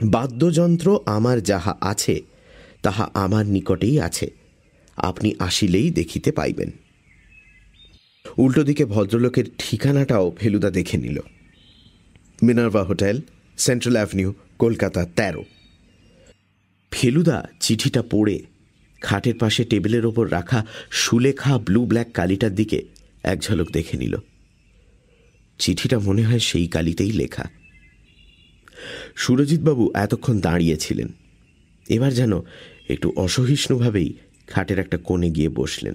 বাদ্যযন্ত্র আমার যাহা আছে, তাহা আমার নিকটেই আছে, আপনি আসিলেই দেখিতে পাইবেন। উল্টো দিকে ভদ্রলোকের ঠিকানাটাও ফেলুদা দেখে নিল। Minerva hotel, central avenue, Kolkata তেরো। ফেলুদা চিঠিটা পড়ে খাটের পাশে টেবিলের ওপর রাখা সুলেখা ব্লু ব্ল্যাক কালিটার দিকে এক ঝলক দেখে নিল। চিঠিটা মনে হয় সেই কালিতেই লেখা। সুরজিৎবাবু এতক্ষণ দাঁড়িয়েছিলেন। এবার যেন একটু অসহিষ্ণুভাবেই খাটের একটা কোণে গিয়ে বসলেন।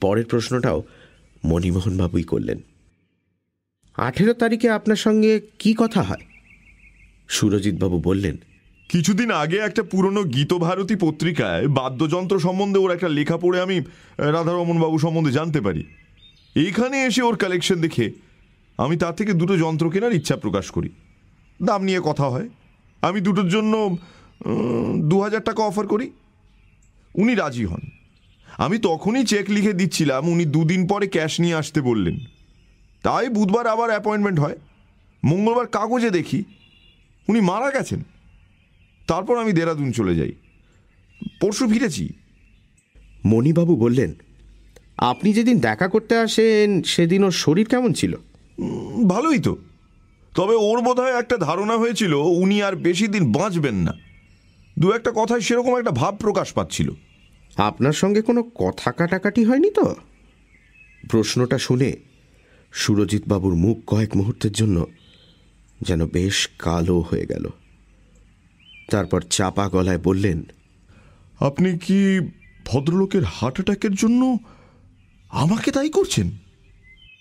পরের প্রশ্নটাও মণিমোহনবাবুই করলেন। আঠেরো তারিখে আপনার সঙ্গে কি কথা হয়? সুরজিৎবাবু বললেন কিছুদিন আগে একটা পুরনো গীতভারতী পত্রিকায় বাদ্যযন্ত্র সম্বন্ধে ওর একটা লেখা পড়ে আমি আহ, রাধারমণ বাবু সম্বন্ধে জানতে পারি। এইখানে এসে ওর কালেকশন দেখে আমি তার থেকে দুটো যন্ত্র কেনার ইচ্ছা প্রকাশ করি। দাম নিয়ে কথা হয়। আমি দুটোর জন্য দু হাজার টাকা অফার করি। উনি রাজি হন। আমি তখনই চেক লিখে দিচ্ছিলাম উনি দুদিন পরে ক্যাশ নিয়ে আসতে বললেন। তাই বুধবার আবার অ্যাপয়েন্টমেন্ট হয়। মঙ্গলবার কাগজে দেখি। উনি মারা গেছেন। তারপর আমি দেরাদুন চলে যাই। পরশু ফিরেছি। মণিবাবু বললেন আপনি যেদিন দেখা করতে আসেন সেদিন ওর শরীর কেমন ছিল? ভালোই তো। তবে ওর বোধহয় একটা ধারণা হয়েছিল উনি আর বেশি দিন বাঁচবেন না। দু একটা কথায় সেরকম একটা ভাব প্রকাশ পাচ্ছিল। আপনার সঙ্গে কোনো কথা কাটাকাটি হয়নি তো? প্রশ্নটা শুনে সুরজিৎবাবুর মুখ কয়েক মুহূর্তের জন্য যেন বেশ কালো হয়ে গেল। তারপর চাপা গলায় বললেন আপনি কি ভদ্রলোকের হার্ট অ্যাটাকের জন্য আমাকে তাই করছেন?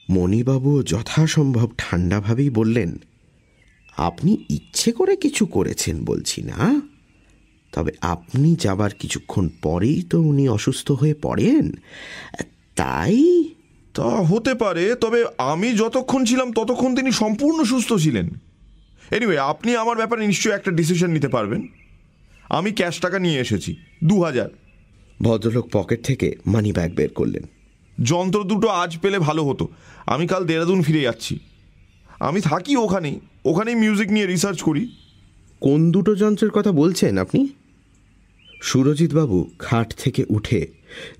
মণিবাবু যথাসম্ভব ঠান্ডাভাবেই বললেন আপনি ইচ্ছে করে কিছু করেছেন বলছি না তবে আপনি যাবার কিছুক্ষণ পরেই তো উনি অসুস্থ হয়ে পড়েন তাই? তা হতে পারে তবে আমি যতক্ষণ ছিলাম ততক্ষণ তিনি সম্পূর্ণ সুস্থ ছিলেন। এনিওয়ে আপনি আমার ব্যাপারে নিশ্চয়ই একটা ডিসিশন নিতে পারবেন। আমি ক্যাশ টাকা নিয়ে এসেছি দু হাজার ভদ্রলোক পকেট থেকে মানি ব্যাগ বের করলেন। যন্ত্র দুটো আজ পেলে ভালো হতো। আমি কাল দেরাদুন ফিরে যাচ্ছি। আমি থাকি ওখানেই ওখানেই মিউজিক নিয়ে রিসার্চ করি। কোন দুটো যন্ত্রের কথা বলছেন আপনি? সুরজিৎবাবু খাট থেকে উঠে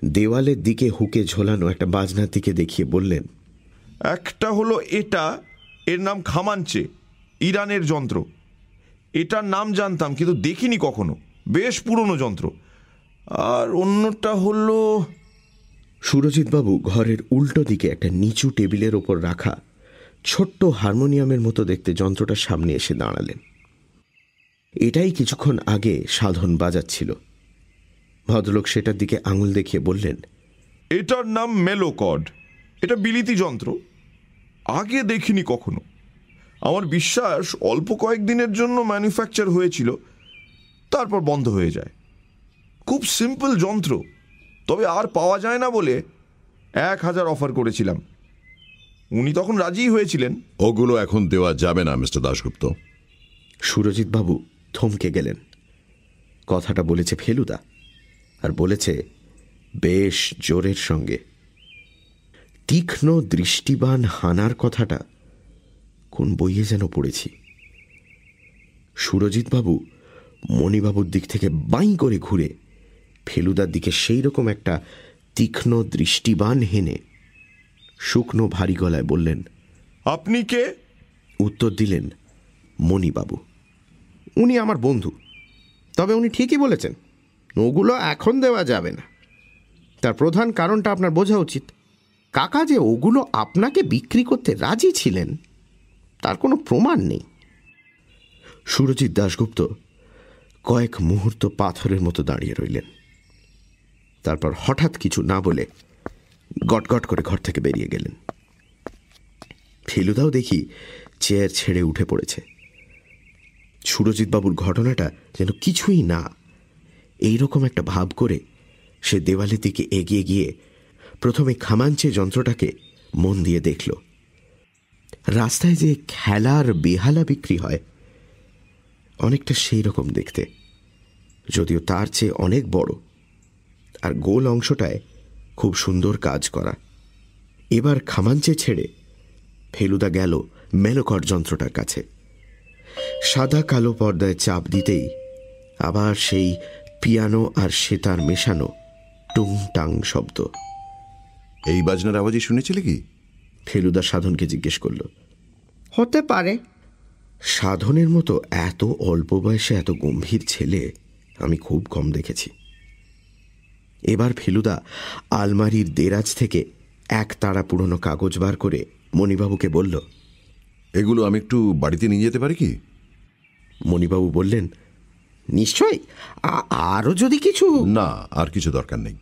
দেওয়ালের দিকে হুকে ঝোলানো একটা বাজনার দিকে দেখিয়ে বললেন একটা হলো এটা এর নাম খামাঞ্চে। ইরানের যন্ত্র। এটার নাম জানতাম কিন্তু দেখিনি কখনো। বেশ পুরনো যন্ত্র। আর অন্যটা হলো সুরজিৎবাবু ঘরের উল্টো দিকে একটা নিচু টেবিলের ওপর রাখা ছোট্ট হারমোনিয়ামের মতো দেখতে যন্ত্রটার সামনে এসে দাঁড়ালেন। এটাই কিছুক্ষণ আগে সাধন বাজাচ্ছিল। ভদ্রলোক সেটার দিকে আঙুল দেখিয়ে বললেন এটার নাম মেলোকড এটা বিলিতি যন্ত্র। আগে দেখিনি কখনো। আমার বিশ্বাস অল্প কয়েকদিনের জন্য ম্যানুফ্যাকচার হয়েছিল তারপর বন্ধ হয়ে যায়। খুব সিম্পল যন্ত্র তবে আর পাওয়া যায় না বলে এক হাজার অফার করেছিলাম। উনি তখন রাজিই হয়েছিলেন। ওগুলো এখন দেওয়া যাবে না মিস্টার দাশগুপ্ত। সুরজিৎবাবু থমকে গেলেন। কথাটা বলেছে ফেলুদা আর বলেছে বেশ জোরের সঙ্গে। তীক্ষ্ণ দৃষ্টিবান হানার কথাটা কোন বইয়ে যেন পড়েছি। সুরজিৎবাবু মণিবাবুর দিক থেকে বাই করে ঘুরে ফেলুদার দিকে সেই রকম একটা তীক্ষ্ণ দৃষ্টিবান হেনে শুকনো ভারী গলায় বললেন আপনি কে? উত্তর দিলেন মণিবাবু উনি আমার বন্ধু। তবে উনি ঠিকই বলেছেন ওগুলো এখন দেওয়া যাবে না। তার প্রধান কারণটা আপনার বোঝা উচিত। কাকা যে ওগুলো আপনাকে বিক্রি করতে রাজি ছিলেন তার কোনো প্রমাণ নেই। সুরজিৎ দাশগুপ্ত কয়েক মুহূর্ত পাথরের মতো দাঁড়িয়ে রইলেন। তারপর হঠাৎ কিছু না বলে গটগট করে ঘর থেকে বেরিয়ে গেলেন। ফেলুদাও দেখি চেয়ার ছেড়ে উঠে পড়েছে। সুরজিৎবাবুর ঘটনাটা যেন কিছুই না এই রকম একটা ভাব করে সে দেওয়ালের দিকে এগিয়ে গিয়ে প্রথমে খামাঞ্চে যন্ত্রটাকে মন দিয়ে দেখল। রাস্তায় যে খেলার বেহালা বিক্রি হয়, অনেকটা সেই রকম দেখতে। যদিও তার চেয়ে অনেক বড়, আর গোল অংশটায় খুব সুন্দর কাজ করা। এবার খামাঞ্চে ছেড়ে ফেলুদা গেল মেলোকর যন্ত্রটার কাছে। সাদা কালো পর্দায় চাপ দিতেই আবার সেই পিয়ানো আর সেতার মেশানো টুং টাং শব্দ। এই বাজনার আওয়াজই শুনেছিলে কি? ফেলুদা সাধনকে জিজ্ঞেস করল হতে পারে। সাধনের মতো এত অল্প বয়সে এত গম্ভীর ছেলে আমি খুব কম দেখেছি। এবার ফেলুদা আলমারির দেরাজ থেকে এক তাড়া পুরনো কাগজ বার করে মণিবাবুকে বলল এগুলো আমি একটু বাড়িতে নিয়ে যেতে পারি কি? মণিবাবু বললেন নিশ্চয় আরও যদি কিছু? না আর কিছু দরকার নেই।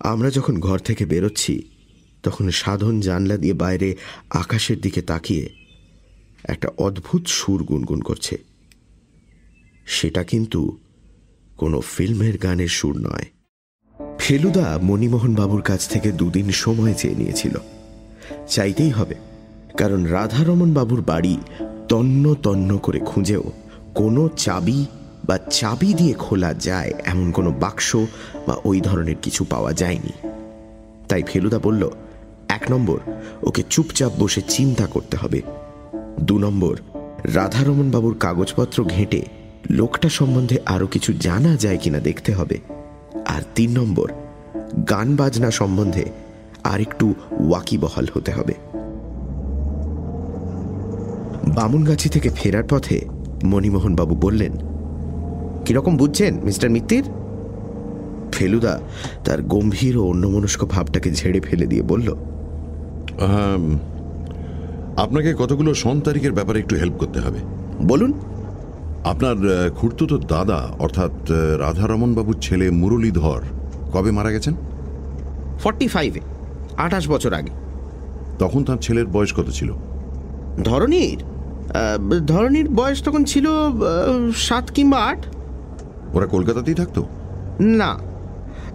আমরা যখন ঘর থেকে বেরোচ্ছি তখন সাধন জানলা দিয়ে বাইরে আকাশের দিকে তাকিয়ে একটা অদ্ভুত সুর গুনগুন করছে। সেটা কিন্তু কোনো ফিল্মের গানের সুর নয়। ফেলুদা মণিমোহন বাবুর কাছ থেকে দুদিন সময় চেয়ে নিয়েছিল। চাইতেই হবে, কারণ রাধারমন বাবুর বাড়ি তন্ন তন্ন করে খুঁজেও কোনো চাবি বা চাবি দিয়ে খোলা যায় এমন কোনো বাক্স বা ওই ধরনের কিছু পাওয়া যায়নি। তাই ফেলুদা বলল এক নম্বর, ওকে চুপচাপ বসে চিন্তা করতে হবে। দু নম্বর রাধারমন বাবুর কাগজপত্র ঘেঁটে লোকটা সম্বন্ধে আরও কিছু জানা যায় কিনা দেখতে হবে। আর তিন নম্বর, গান বাজনা সম্বন্ধে আর একটু ওয়াকিবহাল হতে হবে। বামুনগাছি থেকে ফেরার পথে মণিমোহন বাবু বললেন, কীরকম বুঝছেন, মিস্টার মিত্তির? ফেলুদা তার গম্ভীর ও অন্যমনস্ক ভাবটাকে ঝেড়ে ফেলে দিয়ে বলল আপনাকে কতগুলো সন তারিখের ব্যাপারে একটু হেল্প করতে হবে। বলুন। আপনার খুড়তুতো দাদা অর্থাৎ আহ, রাধারমন বাবুর ছেলে মুরলীধর কবে মারা গেছেন? ফর্টি ফাইভে আঠাশ বছর আগে। তখন তার ছেলের বয়স কত ছিল? ধরনীর ধরনীর বয়স তখন ছিল সাত কিংবা আট। ওরা কলকাতাতেই থাকতো? না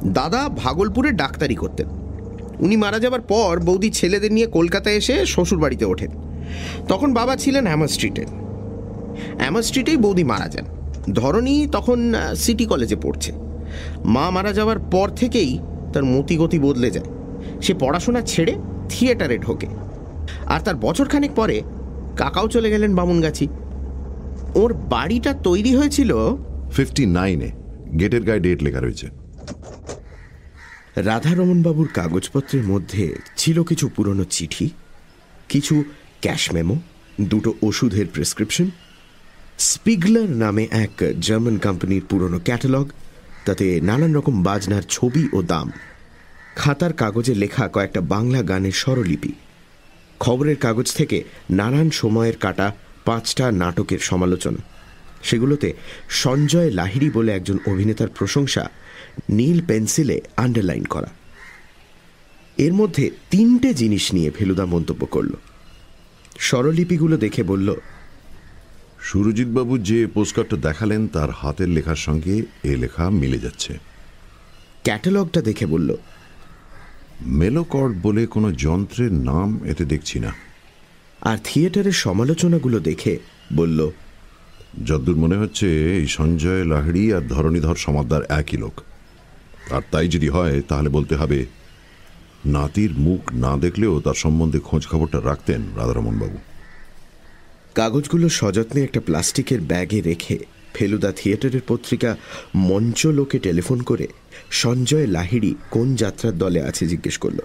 দাদা ভাগলপুরে ডাক্তারি করতেন। উনি মারা যাবার পর বৌদি ছেলেদের নিয়ে কলকাতায় এসে শ্বশুর বাড়িতে ওঠেন। তখন বাবা ছিলেন হ্যামার স্ট্রিটে হ্যামার স্ট্রিটেই বৌদি মারা যান। ধরনী তখন সিটি কলেজে পড়ছে মা মারা যাওয়ার পর থেকেই তার মতিগতি বদলে যায়। সে পড়াশোনা ছেড়ে থিয়েটারে ঢোকে। আর তার বছরখানেক পরে কাকাও চলে গেলেন বামুনগাছি। ওর বাড়িটা তৈরি হয়েছিল ফিফটি নাইনে গেটের গায়ে ডেট লেখা রয়েছে। রাধারমণবাবুর কাগজপত্রের মধ্যে ছিল কিছু পুরনো চিঠি, কিছু ক্যাশ মেমো, দুটো ওষুধের প্রেসক্রিপশন, স্পিগলার নামে এক জার্মান কোম্পানির পুরনো ক্যাটালগ, তাতে নানান রকম বাজনার ছবি ও দাম, খাতার কাগজে লেখা কয়েকটা বাংলা গানের স্বরলিপি, খবরের কাগজ থেকে নানান সময়ের কাটা পাঁচটা নাটকের সমালোচনা, সেগুলোতে সঞ্জয় লাহিড়ি বলে একজন অভিনেতার প্রশংসা নীল পেন্সিলে আন্ডারলাইন করা। এর মধ্যে তিনটে জিনিস নিয়ে ফেলুদা মন্তব্য করল। স্বরলিপিগুলো দেখে বলল সুরজিৎবাবু যে পোস্টকার্ডটা দেখালেন তার হাতের লেখার সঙ্গে এ লেখা মিলে যাচ্ছে। ক্যাটালগটা দেখে বলল মেলোকর্ড বলে কোনো যন্ত্রের নাম এতে দেখছি না। আর থিয়েটারের সমালোচনাগুলো দেখে বলল যদ্দূর মনে হচ্ছে এই সঞ্জয় লাহিড়ী আর ধরণীধর সমাদ্দার একই লোক। আর তাই যদি হয়, তাহলে বলতে হবে, নাতির মুখ না দেখলেও তার সম্বন্ধে খোঁজ খবরটা রাখতেন রাধারমণবাবু। কাগজগুলো সযত্নে একটা প্লাস্টিকের ব্যাগে রেখে ফেলুদা থিয়েটারের পত্রিকা মঞ্চ লোকে টেলিফোন করে সঞ্জয় লাহিড়ি কোন যাত্রার দলে আছে জিজ্ঞেস করল।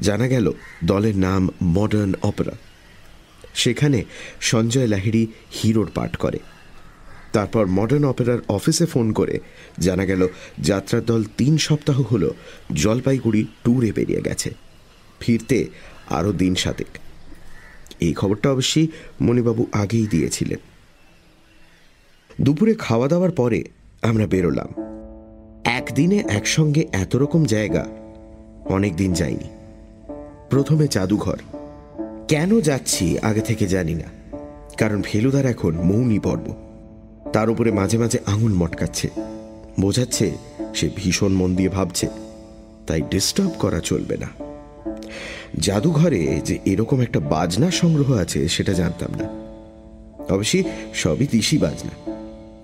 জানা গেল, দলের নাম মডার্ন অপেরা সেখানে সঞ্জয় লাহিড়ি হিরোর পাঠ করে। তারপর মডার্ন অপেরার অফিসে ফোন করে। জানা গেল, যাত্রার দল তিন সপ্তাহ হল জলপাইগুড়ি ট্যুরে বেরিয়ে গেছে। ফিরতে আরও দিন সাতেক। এই খবরটা অবশ্যই মণিবাবু আগেই দিয়েছিলেন। দুপুরে খাওয়া দাওয়ার পরে আমরা বেরোলাম। একদিনে একসঙ্গে এত রকম জায়গা, অনেক দিন যাইনি। প্রথমে জাদুঘর। কেন যাচ্ছি আগে থেকে জানি না, কারণ ফেলুদার এখন মৌনি পর্ব। তার উপরে মাঝে মাঝে আঙুল মটকাচ্ছে। বোঝাচ্ছে সে ভীষণ মন দিয়ে ভাবছে, তাই ডিস্টার্ব করা চলবে না। জাদুঘরে যে এরকম একটা বাজনা সংগ্রহ আছে, সেটা জানতাম না। অবশ্যই সবই দিশি বাজনা।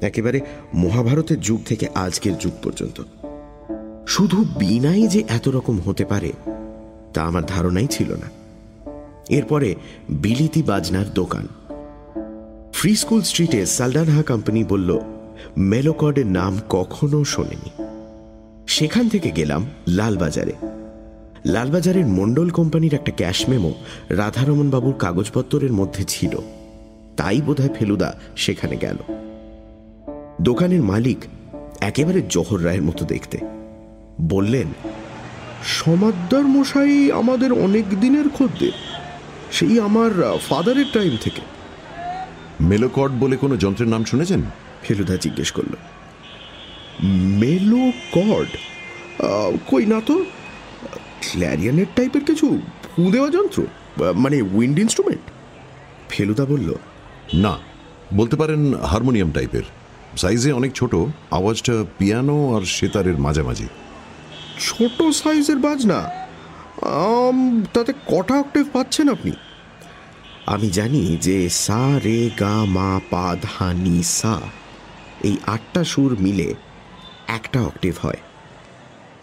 একেবারে মহাভারতের যুগ থেকে আজকের যুগ পর্যন্ত। শুধু বিনাই যে এত রকম হতে পারে, তা আমার ধারণাই ছিল না। এরপরে বিলিতি বাজনার দোকান। ফ্রি স্কুল স্ট্রিটে সালডানহা কোম্পানি বলল মেলোকর্ডের নাম কখনো শোনেনি। সেখান থেকে গেলাম লালবাজারে লালবাজারের মন্ডল কোম্পানির একটা ক্যাশ মেমো রাধারমন বাবুর কাগজপত্রের মধ্যে ছিল। তাই বোধহয় ফেলুদা সেখানে গেল। দোকানের মালিক একেবারে জহর রায়ের মতো দেখতে। বললেন, সমাদ্দার মশাই আমাদের অনেক দিনের খদ্দের। সেই আমার ফাদারের টাইম থেকে। মেলোকর্ড বলে কোনো যন্ত্রের নাম শুনেছেন? ফেলুদা জিজ্ঞেস করল। মেলো কর্ড কই না তো? ক্ল্যারিয়ানের টাইপের কিছু ফু দেওয়া যন্ত্র? মানে উইন্ড ইনস্ট্রুমেন্ট? ফেলুদা বলল না বলতে পারেন হারমোনিয়াম টাইপের। সাইজে অনেক ছোট আওয়াজটা পিয়ানো আর সেতারের মাঝামাঝি। ছোট সাইজের বাজনা? তাতে কটা অক্টেভ পাচ্ছেন আপনি? আমি জানি যে সা, রে, গা, মা, পা, ধা, নি, সা, এই আটটা সুর মিলে একটা অক্টেভ হয়।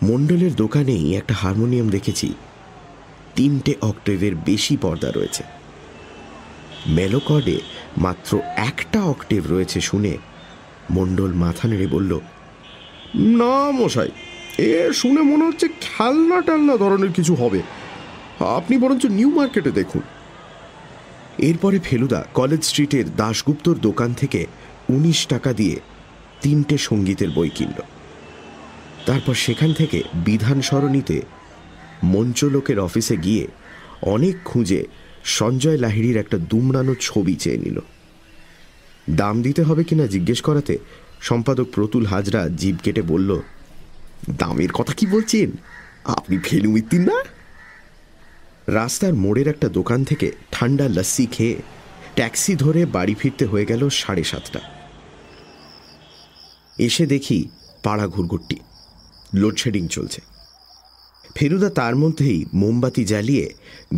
মণ্ডলের দোকানেই একটা হারমোনিয়াম দেখেছি। তিনটে অক্টেভের বেশি পর্দা রয়েছে। মেলোকর্ডে মাত্র একটা অক্টেভ রয়েছে শুনে মণ্ডল মাথা নেড়ে বলল, না, মশাই, এ শুনে মনে হচ্ছে খেলনা টেলনা ধরনের কিছু হবে। আপনি বরঞ্চ নিউ মার্কেটে দেখুন। এরপরে ফেলুদা কলেজ স্ট্রিটের দাশগুপ্তর দোকান থেকে উনিশ টাকা দিয়ে তিনটে সঙ্গীতের বই কিনল। তারপর সেখান থেকে বিধান সরণিতে মঞ্চলোকের অফিসে গিয়ে অনেক খুঁজে সঞ্জয় লাহিড়ির একটা দুমড়ানো ছবি চেয়ে নিল। দাম দিতে হবে কিনা জিজ্ঞেস করাতে সম্পাদক প্রতুল হাজরা জিভ কেটে বলল, দামের কথা কি বলছেন? আপনি ফেলু মিত্তির না? রাস্তার মোড়ের একটা দোকান থেকে ঠান্ডা লস্যি খেয়ে ট্যাক্সি ধরে বাড়ি ফিরতে হয়ে গেল সাড়ে সাতটা। এসে দেখি পাড়া ঘুরঘুরটি, লোডশেডিং চলছে। ফেরুদা তার মধ্যেই মোমবাতি জ্বালিয়ে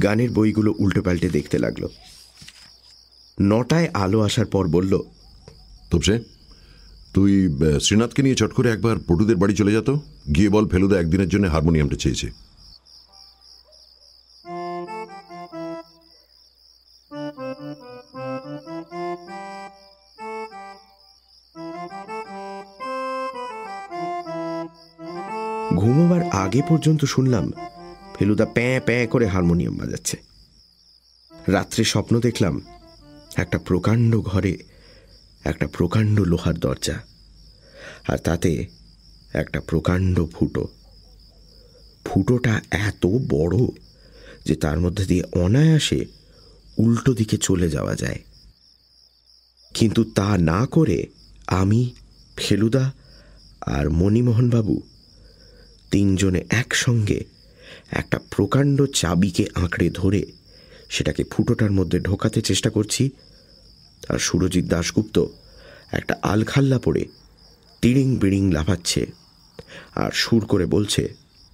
গানের বইগুলো উল্টোপাল্টে দেখতে লাগল। নটায় আলো আসার পর বলল তবসে তুই শ্রীনাথকে নিয়ে চট করে একবার পটুদের বাড়ি চলে যেত গিয়ে বল ফেলুদা একদিনের জন্য হারমোনিয়ামটা চেয়েছে। আগে পর্যন্ত শুনলাম ফেলুদা প্যাঁ প্যাঁ করে হারমোনিয়াম বাজাচ্ছে। রাত্রে স্বপ্ন দেখলাম একটা প্রকাণ্ড ঘরে একটা প্রকাণ্ড লোহার দরজা আর তাতে একটা প্রকাণ্ড ফুটো। ফুটোটা এত বড় যে তার মধ্যে দিয়ে অনায়াসে উল্টো দিকে চলে যাওয়া যায়। কিন্তু তা না করে আমি, ফেলুদা আর মণিমোহনবাবু তিনজনে একসঙ্গে একটা প্রকাণ্ড চাবিকে আঁকড়ে ধরে সেটাকে ফুটোটার মধ্যে ঢোকাতে চেষ্টা করছি আর সুরজিৎ দাশগুপ্ত একটা আলখাল্লা পড়ে তিড়িং বিড়িং লাফাচ্ছে আর সুর করে বলছে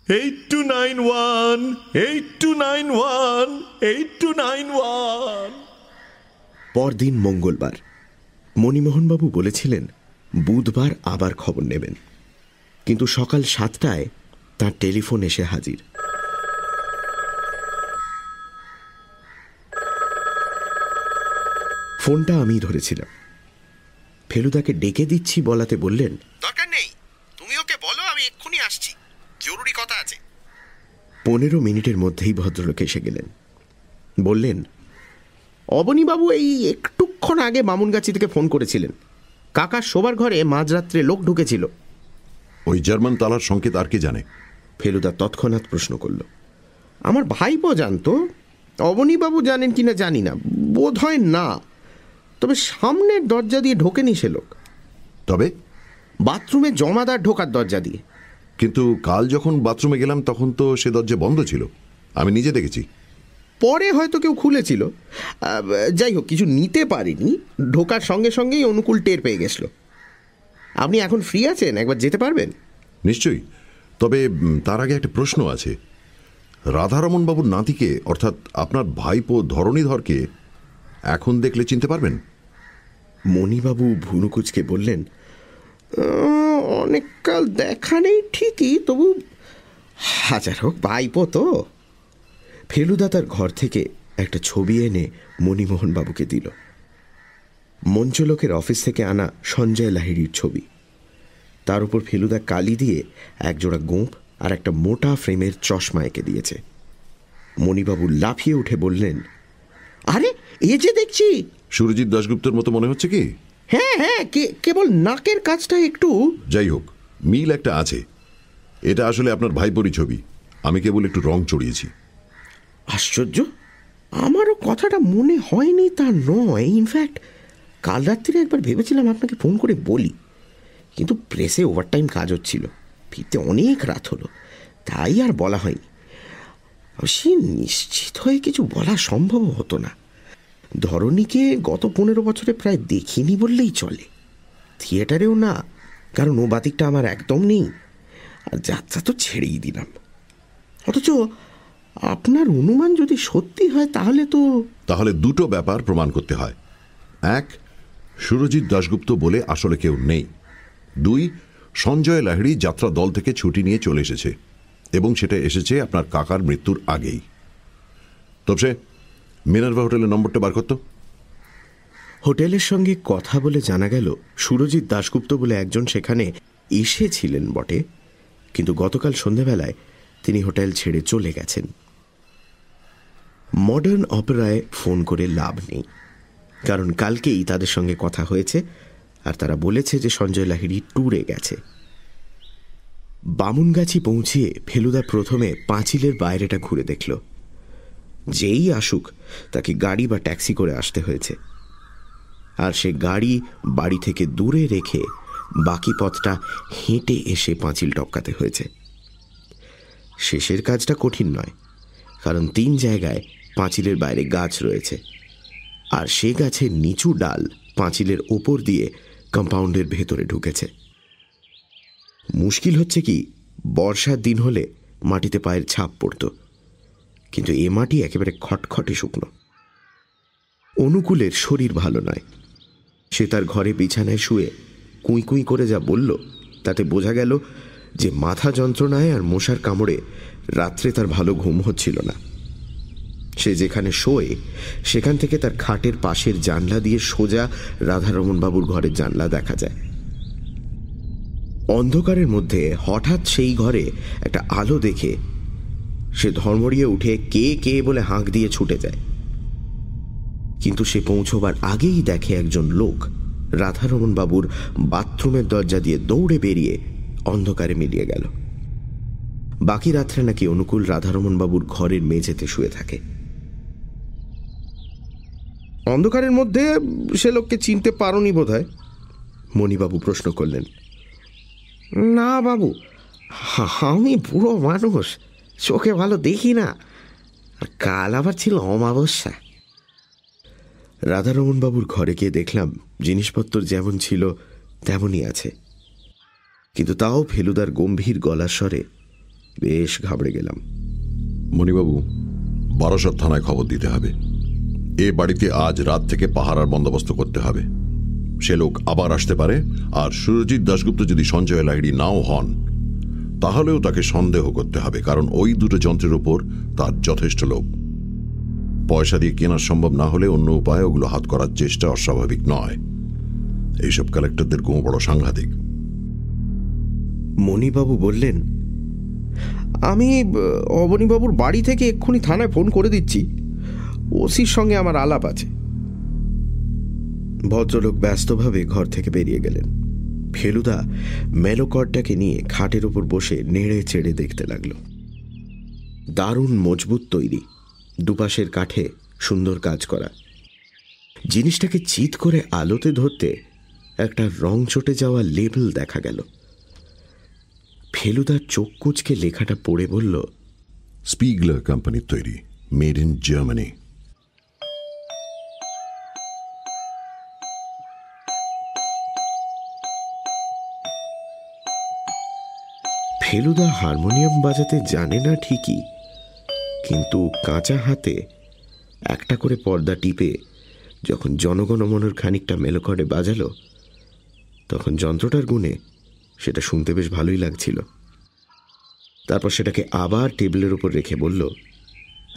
eight two nine one eight two nine one eight two nine one. পরদিন মঙ্গলবার মণিমোহনবাবু বলেছিলেন বুধবার আবার খবর নেবেন। কিন্তু সকাল সাতটায় তার টেলিফোন এসে হাজির। ফোনটা আমি ধরেছিলাম। ফেলুদাকে ডেকে দিচ্ছি বলাতে বললেন দরকার নেই। তুমি ওকে বলো আমি এক্ষুনি আসছি। জরুরি কথা আছে। পনেরো মিনিটের মধ্যেই ভদ্রলোক এসে গেলেন। বললেন অবনীবাবু এই একটুক্ষণ আগে বামুনগাছি থেকে ফোন করেছিলেন। কাকার শোবার ঘরে মাঝরাত্রে লোক ঢুকেছিল। ওই জার্মান তালার সংকেত আর কি জানে? ফেলুদা তৎক্ষণাৎ প্রশ্ন করল আমার ভাইপো জানতো? অবনীবাবু জানেন কি না জানি না বোধ হয় না। তবে সামনের দরজা দিয়ে ঢোকেনি সে লোক। তবে? বাথরুমে জমাদার ঢোকার দরজা দিয়ে। কিন্তু কাল যখন বাথরুমে গেলাম তখন তো সে দরজা বন্ধ ছিল। আমি নিজে দেখেছি। পরে হয়তো কেউ খুলেছিল। যাই হোক কিছু নিতে পারিনি। ঢোকার সঙ্গে সঙ্গেই অনুকূল টের পেয়ে গেছিল। আপনি এখন ফ্রি আছেন? একবার যেতে পারবেন? নিশ্চয়ই। তবে তার আগে একটা প্রশ্ন আছে। রাধারমন বাবুর নাতিকে, অর্থাৎ আপনার ভাইপো ধরণীধরকে, এখন দেখলে চিনতে পারবেন? মণিবাবু ভুনুকুচকে বললেন অনেককাল দেখা নেই ঠিকই, তবু হাজার হোক ভাইপো তো। ফেলুদা তার ঘর থেকে একটা ছবি এনে মণিমোহনবাবুকে দিল। মঞ্চলোকের অফিস থেকে আনা সঞ্জয় লাহিড়ির ছবি। তার উপর ফেলুদা কালি দিয়ে একজোড়া গোঁপ আর একটা মোটা ফ্রেমের চশমা এঁকে দিয়েছে। মণিবাবু লাফিয়ে উঠে বললেন আরে এ যে দেখছি! সুরজিৎ দাশগুপ্তর মতো মনে হচ্ছে কি? হ্যাঁ হ্যাঁ কেবল নাকের কাজটা একটু। যাই হোক মিল একটা আছে। এটা আসলে আপনার ভাইপোরই ছবি। আমি কেবল একটু রং চড়িয়েছি। আশ্চর্য! আমারও কথাটা মনে হয়নি তা নয়। ইনফ্যাক্ট কাল রাত্রিরে একবার ভেবেছিলাম আপনাকে ফোন করে বলি। কিন্তু প্রেসে ওভারটাইম কাজ হচ্ছিল। ফিরতে অনেক রাত হলো। তাই আর বলা হয়নি। সে নিশ্চিত হয়ে কিছু বলা সম্ভব হতো না। ধরণীকে গত পনেরো বছরে প্রায় দেখিনি বললেই চলে। থিয়েটারেও না, কারণ ও বাতিকটা আমার একদম নেই। আর যাত্রা তো ছেড়েই দিলাম। অথচ আপনার অনুমান যদি সত্যি হয় তাহলে তো তাহলে দুটো ব্যাপার প্রমাণ করতে হয়। এক, সুরজিৎ দাশগুপ্ত বলে আসলে কেউ নেই। দুই, সঞ্জয় লাহিড়ি যাত্রা দল থেকে ছুটি নিয়ে চলে এসেছে এবং সেটা এসেছে আপনার কাকার মৃত্যুর আগেই। তবে মিনার্ভা হোটেলের নম্বরটা বার করতো। হোটেলের সঙ্গে কথা বলে জানা গেল, সুরজিৎ দাশগুপ্ত বলে একজন সেখানে এসেছিলেন বটে। কিন্তু গতকাল সন্ধেবেলায় তিনি হোটেল ছেড়ে চলে গেছেন। মডার্ন অপেরায় ফোন করে লাভ নেই, কারণ কালকেই তাদের সঙ্গে কথা হয়েছে। আর তারা বলেছে যে সঞ্জয় লাহিড়ি ট্যুরে গেছে। বামুনগাছি পৌঁছিয়ে ফেলুদা প্রথমে পাঁচিলের বাইরেটা ঘুরে দেখল। যেই আসুক, তাকে গাড়ি বা ট্যাক্সি করে আসতে হয়েছে। আর সে গাড়ি বাড়ি থেকে দূরে রেখে বাকি পথটা হেঁটে এসে পাঁচিল টপকাতে হয়েছে। শেষের কাজটা কঠিন নয়, কারণ তিন জায়গায় পাঁচিলের বাইরে গাছ রয়েছে। আর সে গাছের নিচু ডাল পাঁচিলের ওপর দিয়ে কম্পাউন্ডের ভেতরে ঢুকেছে। মুশকিল হচ্ছে কি, বর্ষার দিন হলে মাটিতে পায়ের ছাপ পড়ত। কিন্তু এ মাটি একেবারে খটখটে শুকনো। অনুকূলের শরীর ভালো নয়। সে তার ঘরে বিছানায় শুয়ে কুঁই কুঁই করে যা বলল, তাতে বোঝা গেল যে মাথা যন্ত্রণায় আর মশার কামড়ে রাত্রে তার ভালো ঘুম হচ্ছিল না। সে যেখানে শোয়ে, সেখান থেকে তার খাটের পাশের জানলা দিয়ে সোজা রাধারমণ বাবুর ঘরের জানলা দেখা যায়। অন্ধকারের মধ্যে হঠাৎ সেই ঘরে একটা আলো দেখে সে ধর্মড়িয়ে উঠে কে কে বলে হাঁক দিয়ে ছুটে যায়। কিন্তু সে পৌঁছবার আগেই দেখে একজন লোক রাধারমণ বাবুর বাথরুমের দরজা দিয়ে দৌড়ে বেরিয়ে অন্ধকারে মিলিয়ে গেল। বাকি রাত্রে নাকি অনুকূল রাধারমণ বাবুর ঘরের মেঝেতে শুয়ে থাকে। অন্ধকারের মধ্যে সে লোককে চিনতে পারোনি বোধ হয় মণিবাবু প্রশ্ন করলেন। না, বাবু, আমি বুড়ো মানুষ, চোখে ভালো দেখি না। আর কাল আবার ছিল অমাবস্যা। রাধারমণ বাবুর ঘরে গিয়ে দেখলাম, জিনিসপত্র যেমন ছিল, তেমনই আছে। কিন্তু তাও ফেলুদার গম্ভীর গলার স্বরে বেশ ঘাবড়ে গেলাম। মণিবাবু, বারাসত থানায় খবর দিতে হবে। এ বাড়িতে আজ রাত থেকে পাহারার বন্দোবস্ত করতে হবে। সে লোক আবার আসতে পারে, আর সুরজিৎ দাশগুপ্ত যদি সঞ্জয় লাহিড়ি নাও হন, তাহলেও তাকে সন্দেহ করতে হবে, কারণ ওই দুটো যন্ত্রের উপর তার যথেষ্ট লোভ। পয়সা দিয়ে কেনা সম্ভব না হলে অন্য উপায়ে ওগুলো হাত করার চেষ্টা অস্বাভাবিক নয়। এইসব কালেক্টরদের গুঁ বড় সাংঘাতিক। মণিবাবু বললেন, আমি অবনীবাবুর বাড়ি থেকে এক্ষুনি থানায় ফোন করে দিচ্ছি। ওসির সঙ্গে আমার আলাপ আছে। ভদ্রলোক ব্যস্তভাবে ঘর থেকে বেরিয়ে গেলেন। ফেলুদা মেলোকরটাকে নিয়ে খাটের উপর বসে নেড়ে চেড়ে দেখতে লাগল। দারুণ মজবুত তৈরি দুপাশের কাঠে সুন্দর কাজ করা। জিনিসটাকে চিত করে আলোতে ধরতে একটা রং চটে যাওয়া লেবেল দেখা গেল। ফেলুদার চোখ কুচকে লেখাটা পড়ে বলল স্পিগলার কোম্পানির তৈরি made in Germany. Feluda harmonium বাজাতে জানে না ঠিকই, কিন্তু কাঁচা হাতে একটা করে পর্দা টিপে যখন জনগণমনের খানিকটা মেলো করে বাজালো, তখন যন্ত্রটার গুণে সেটা শুনতে বেশ ভালোই লাগছিল। তারপর সেটাকে আবার টেবিলের উপর রেখে বলল,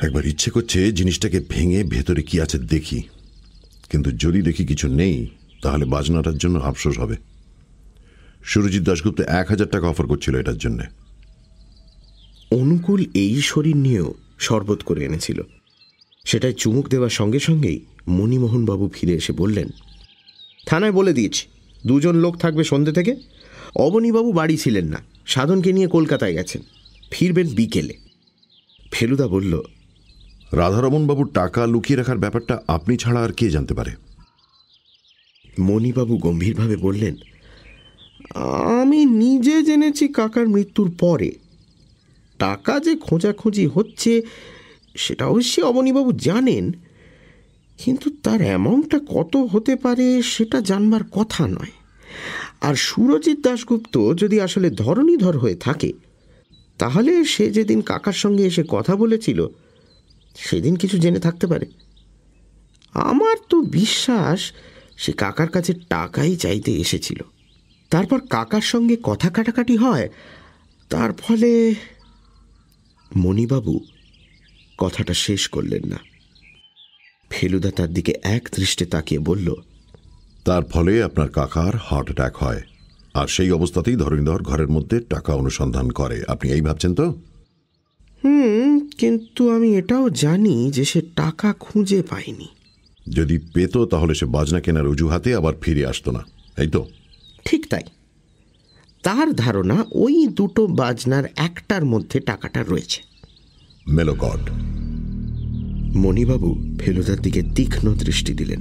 একবার ইচ্ছে করছে জিনিসটাকে ভেঙে ভেতরে কি আছে দেখি, কিন্তু যদি দেখি কিছু নেই, তাহলে বাজনাটার জন্য আফসোস হবে। সুরজিৎ দাশগুপ্ত এক হাজার টাকা অফার করছিল এটার জন্যে। অনুকূল এই শরীর নিয়েও শরবত করে এনেছিল। সেটাই চুমুক দেওয়ার সঙ্গে সঙ্গেই মণিমোহনবাবু ফিরে এসে বললেন থানায় বলে দিয়েছি দুজন লোক থাকবে সন্ধ্যে থেকে। অবনীবাবু বাড়ি ছিলেন না সাধনকে নিয়ে কলকাতায় গেছেন ফিরবেন বিকেলে। ফেলুদা বলল রাধারমন বাবুর টাকা লুকিয়ে রাখার ব্যাপারটা আপনি ছাড়া আর কে জানতে পারে? মণিবাবু গম্ভীরভাবে বললেন আমি নিজে জেনেছি কাকার মৃত্যুর পরে। টাকা যে খোঁজাখুঁজি হচ্ছে, সেটা অবশ্যই অবনীবাবু জানেন। কিন্তু তার অ্যামাউন্টটা কত হতে পারে, সেটা জানবার কথা নয়। আর সুরজিৎ দাশগুপ্ত যদি আসলে ধরণীধর হয়ে থাকে, তাহলে সে যেদিন কাকার সঙ্গে এসে কথা বলেছিল, সেদিন কিছু জেনে থাকতে পারে। আমার তো বিশ্বাস সে কাকার কাছে টাকাই চাইতে এসেছিল। তারপর কাকার সঙ্গে কথা কাটাকাটি হয়। তার ফলে মণিবাবু কথাটা শেষ করলেন না। ফেলুদা তার দিকে এক দৃষ্টে তাকিয়ে বলল তার ফলে আপনার কাকার হার্ট অ্যাটাক হয়। আর সেই অবস্থাতেই ধরণীধর ঘরের মধ্যে টাকা অনুসন্ধান করে। আপনি এই ভাবছেন তো? হুম কিন্তু আমি এটাও জানি যে সে টাকা খুঁজে পায়নি। যদি পেত তাহলে সে বাজনা কেনার অজুহাতে আবার ফিরে আসতো না। এই তো। ঠিক তাই। তার ধারণা ওই দুটো বাজনার একটার মধ্যে টাকাটা রয়েছে। মেলোকড মণিবাবু ফেলুদার দিকে তীক্ষ্ণ দৃষ্টি দিলেন।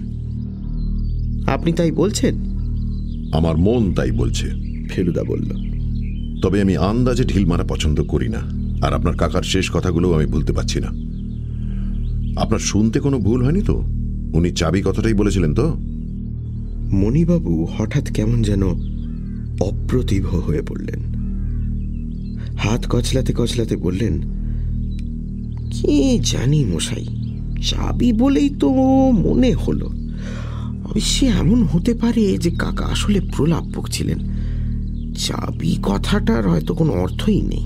আপনি তাই বলছেন? আমার মন তাই বলছে। ফেলুদা বলল। তবে আমি আন্দাজে ঢিল মারা পছন্দ করি না আর আপনার কাকার শেষ কথাগুলো আমি বলতে পারছি না। আপনার শুনতে কোনো ভুল হয়নি তো? উনি চাবি কথাটাই বলেছিলেন তো? মণিবাবু হঠাৎ কেমন যেন অপ্রতিভ হয়ে পড়লেন। হাত কচলাতে কচলাতে বললেন, কি জানি মশাই চাবি বলেই তো মনে হলো। অবশ্যই এমন হতে পারে যে কাকা আসলে প্রলাপ বকছিলেন। চাবি কথাটার হয়তো কোনো অর্থই নেই।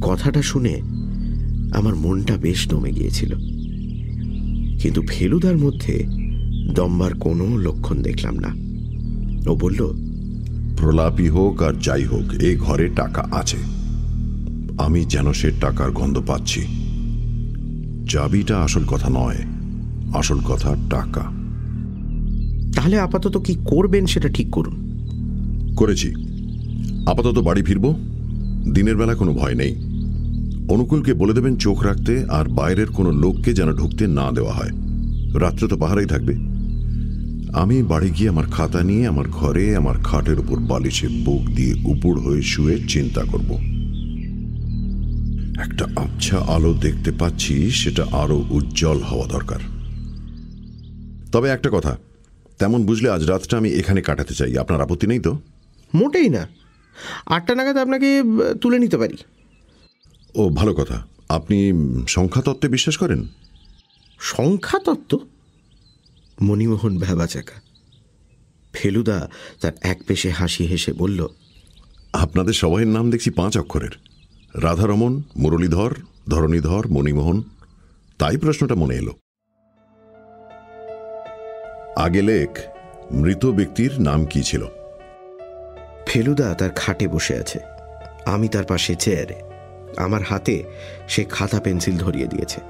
কথাটা শুনে আমার মনটা বেশ নমে গিয়েছিল। কিন্তু ফেলুদার মধ্যে দম্বার কোনো লক্ষণ দেখলাম না। ও বলল প্রলাপই হোক আর যাই হোক এই ঘরে টাকা আছে। আমি যেন সে টাকার গন্ধ পাচ্ছি। চাবিটা আসল কথা নয় আসল কথা টাকা। তাহলে আপাতত কি করবেন সেটা ঠিক করুন। করেছি। আপাতত বাড়ি ফিরব। দিনের বেলা কোনো ভয় নেই। অনুকূলকে বলে দেবেন চোখ রাখতে আর বাইরের কোনো লোককে যেন ঢুকতে না দেওয়া হয়। রাত্রে তো পাহারাই থাকবে। আমি বাড়ি গিয়ে আমার খাতা নিয়ে আমার ঘরে আমার খাটের উপর বালিশে বুক দিয়ে উপুড় হয়ে শুয়ে চিন্তা করব। একটা আবছা আলো দেখতে পাচ্ছি সেটা আরও উজ্জ্বল হওয়া দরকার। তবে একটা কথা তেমন বুঝলে আজ রাতটা আমি এখানে কাটাতে চাই আপনার আপত্তি নেই তো? মোটেই না। আটটা নাগাদ আপনাকে তুলে নিতে পারি। ও ভালো কথা। আপনি সংখ্যাতত্ত্বে বিশ্বাস করেন? সংখ্যাতত্ত্ব? মণিমোহন ভ্যাবাচাকা। ফেলুদা তার এক পেশে হাসি হেসে বলল আপনাদের সবাইয়ের নাম দেখছি পাঁচ অক্ষরের। রাধারমন মুরলীধর ধরণীধর মণিমোহন। তাই প্রশ্নটা মনে এলো। আগে লেখ মৃত ব্যক্তির নাম কি ছিল? ফেলুদা তার খাটে বসে আছে। আমি তার পাশে চেয়ারে। আমার হাতে সে খাতা পেন্সিল ধরিয়ে দিয়েছে।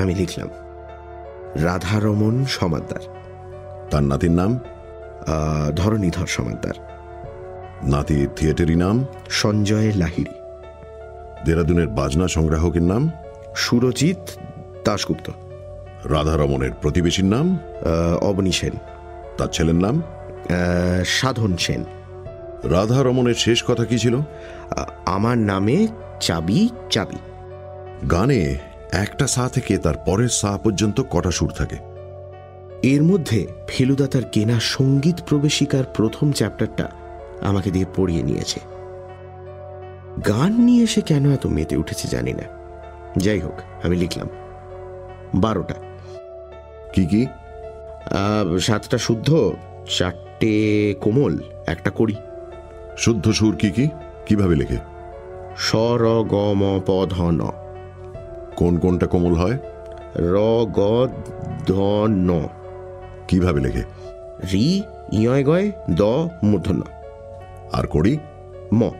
আমি লিখলাম রাধারমন সমাদ্দার তার নাতির নাম? ধরণীধর সমাদ্দার নাতির থিয়েটারি নাম? সঞ্জয় লাহিড়ি। দেরাদুনের বাজনা সংগ্রাহকের নাম? সুরজিৎ দাশগুপ্ত। রাধারমনের প্রতিবেশীর নাম? অবনী সেন। তার ছেলের নাম? সাধন সেন। রাধারমনের শেষ কথা কি ছিল? আমার নামে চাবি চাবি। গানে একটা সা থেকে তার পরের সা পর্যন্ত কটা সুর থাকে। এর মধ্যে ফেলুদা তার কেনা সংগীত প্রবেশিকার প্রথম চ্যাপ্টারটা আমাকে দিয়ে পড়িয়ে নিয়েছে। গান নিয়ে সে কেন এত মেতে উঠেছে জানি না। যাই হোক আমি লিখলাম। বারোটা। কি কি? সাতটা শুদ্ধ চারটে কোমল একটা করি শুদ্ধ সুর কি কি? কীভাবে লেখে? স র গ ম প ধ ন। কোন কোনটা কোমল হয়? র গ ধ ন। কীভাবে লেখে? রি ইয় গয় দ মূর্ধন্য। আর করি? ম।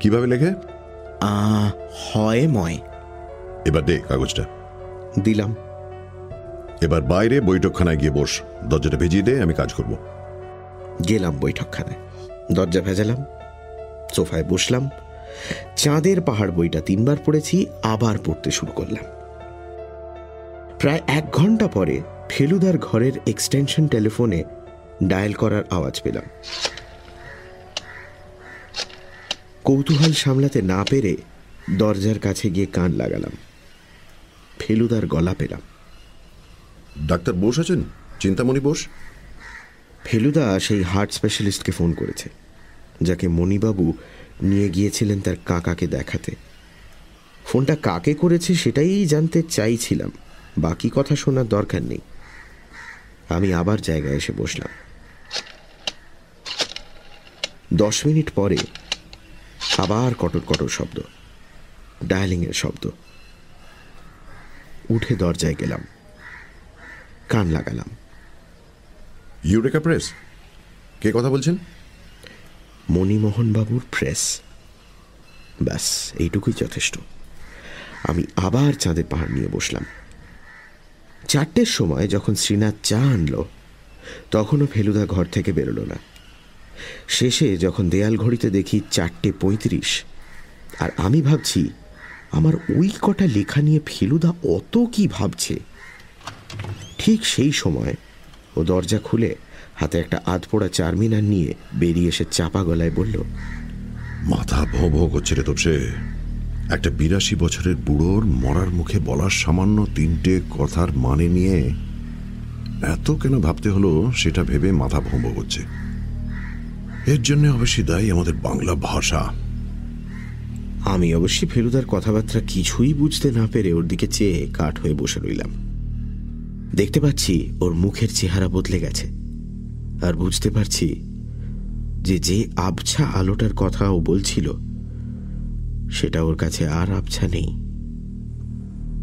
কীভাবে লেখে? আ হয় ময়। এবার দে কাগজটা। দিলাম। এবার বাইরে বৈঠকখানায় গিয়ে বস। দরজাটা ভেজিয়ে দে আমি কাজ করব। গেলাম বৈঠকখানায়। দরজা ভেজালাম। সোফায় বসলাম। চাঁদের পাহাড় বইটা তিনবার পড়েছি আবার পড়তে শুরু করলাম। প্রায় এক ঘণ্টা পরে ফেলুদার ঘরের এক্সটেনশন টেলিফোনে ডায়াল করার আওয়াজ পেলাম। কৌতূহল সামলাতে না পেরে দরজার কাছে গিয়ে কান লাগালাম। ফেলুদার গলা পেলাম। ডাক্তার বোস আছেন? চিন্তামণি বোস? ফেলুদা সেই হার্ট স্পেশালিস্টকে ফোন করেছে যাকে মণিবাবু নিয়ে গিয়েছিলেন তার কাকাকে দেখাতে। ফোনটা কাকে করেছে সেটাই জানতে চাইছিলাম। বাকি কথা শোনার দরকার নেই। আমি আবার জায়গায় এসে বসলাম। দশ মিনিট পরে আবার কটর কটর শব্দ, ডায়ালিংয়ের শব্দ। উঠে দরজায় গেলাম। কান লাগালাম। ইউরেকা প্রেস, কে কথা বলছেন? মণিমোহনবাবুর প্রেস। ব্যাস, এইটুকুই যথেষ্ট। আমি আবার চাঁদের পাহাড় নিয়ে বসলাম। চারটের সময় যখন শ্রীনাথ চা আনলো, তখনও ফেলুদা ঘর থেকে বেরোলো না। শেষে যখন দেয়াল ঘড়িতে দেখি চারটে পঁয়ত্রিশ, আর আমি ভাবছি, আমার ওই কটা লেখা নিয়ে ফেলুদা অত কি ভাবছে? ঠিক সেই সময় ও দরজা খুলে হাতে একটা আধপোড়া চারমিনার নিয়ে বেরিয়ে এসে চাপা গলায় বলল মাথা ভো ভো করছে রে তোপসে। একটা বিরাশি বছরের বুড়োর মরার মুখে বলার সামান্য তিনটে কথার মানে নিয়ে এত কেন ভাবতে হলো সেটা ভেবে মাথা ভো করছে। এর জন্য অবশ্যই দায়ী আমাদের বাংলা ভাষা। আমি অবশ্যই ফেলুদার কথাবার্তা কিছুই বুঝতে না পেরে ওর দিকে চেয়ে কাঠ হয়ে বসে রইলাম। দেখতে পাচ্ছি ওর মুখের চেহারা বদলে গেছে। আর বুঝতে পারছি যে যে আবছা আলোটার কথা ও বলছিল সেটা ওর কাছে আর আবছা নেই।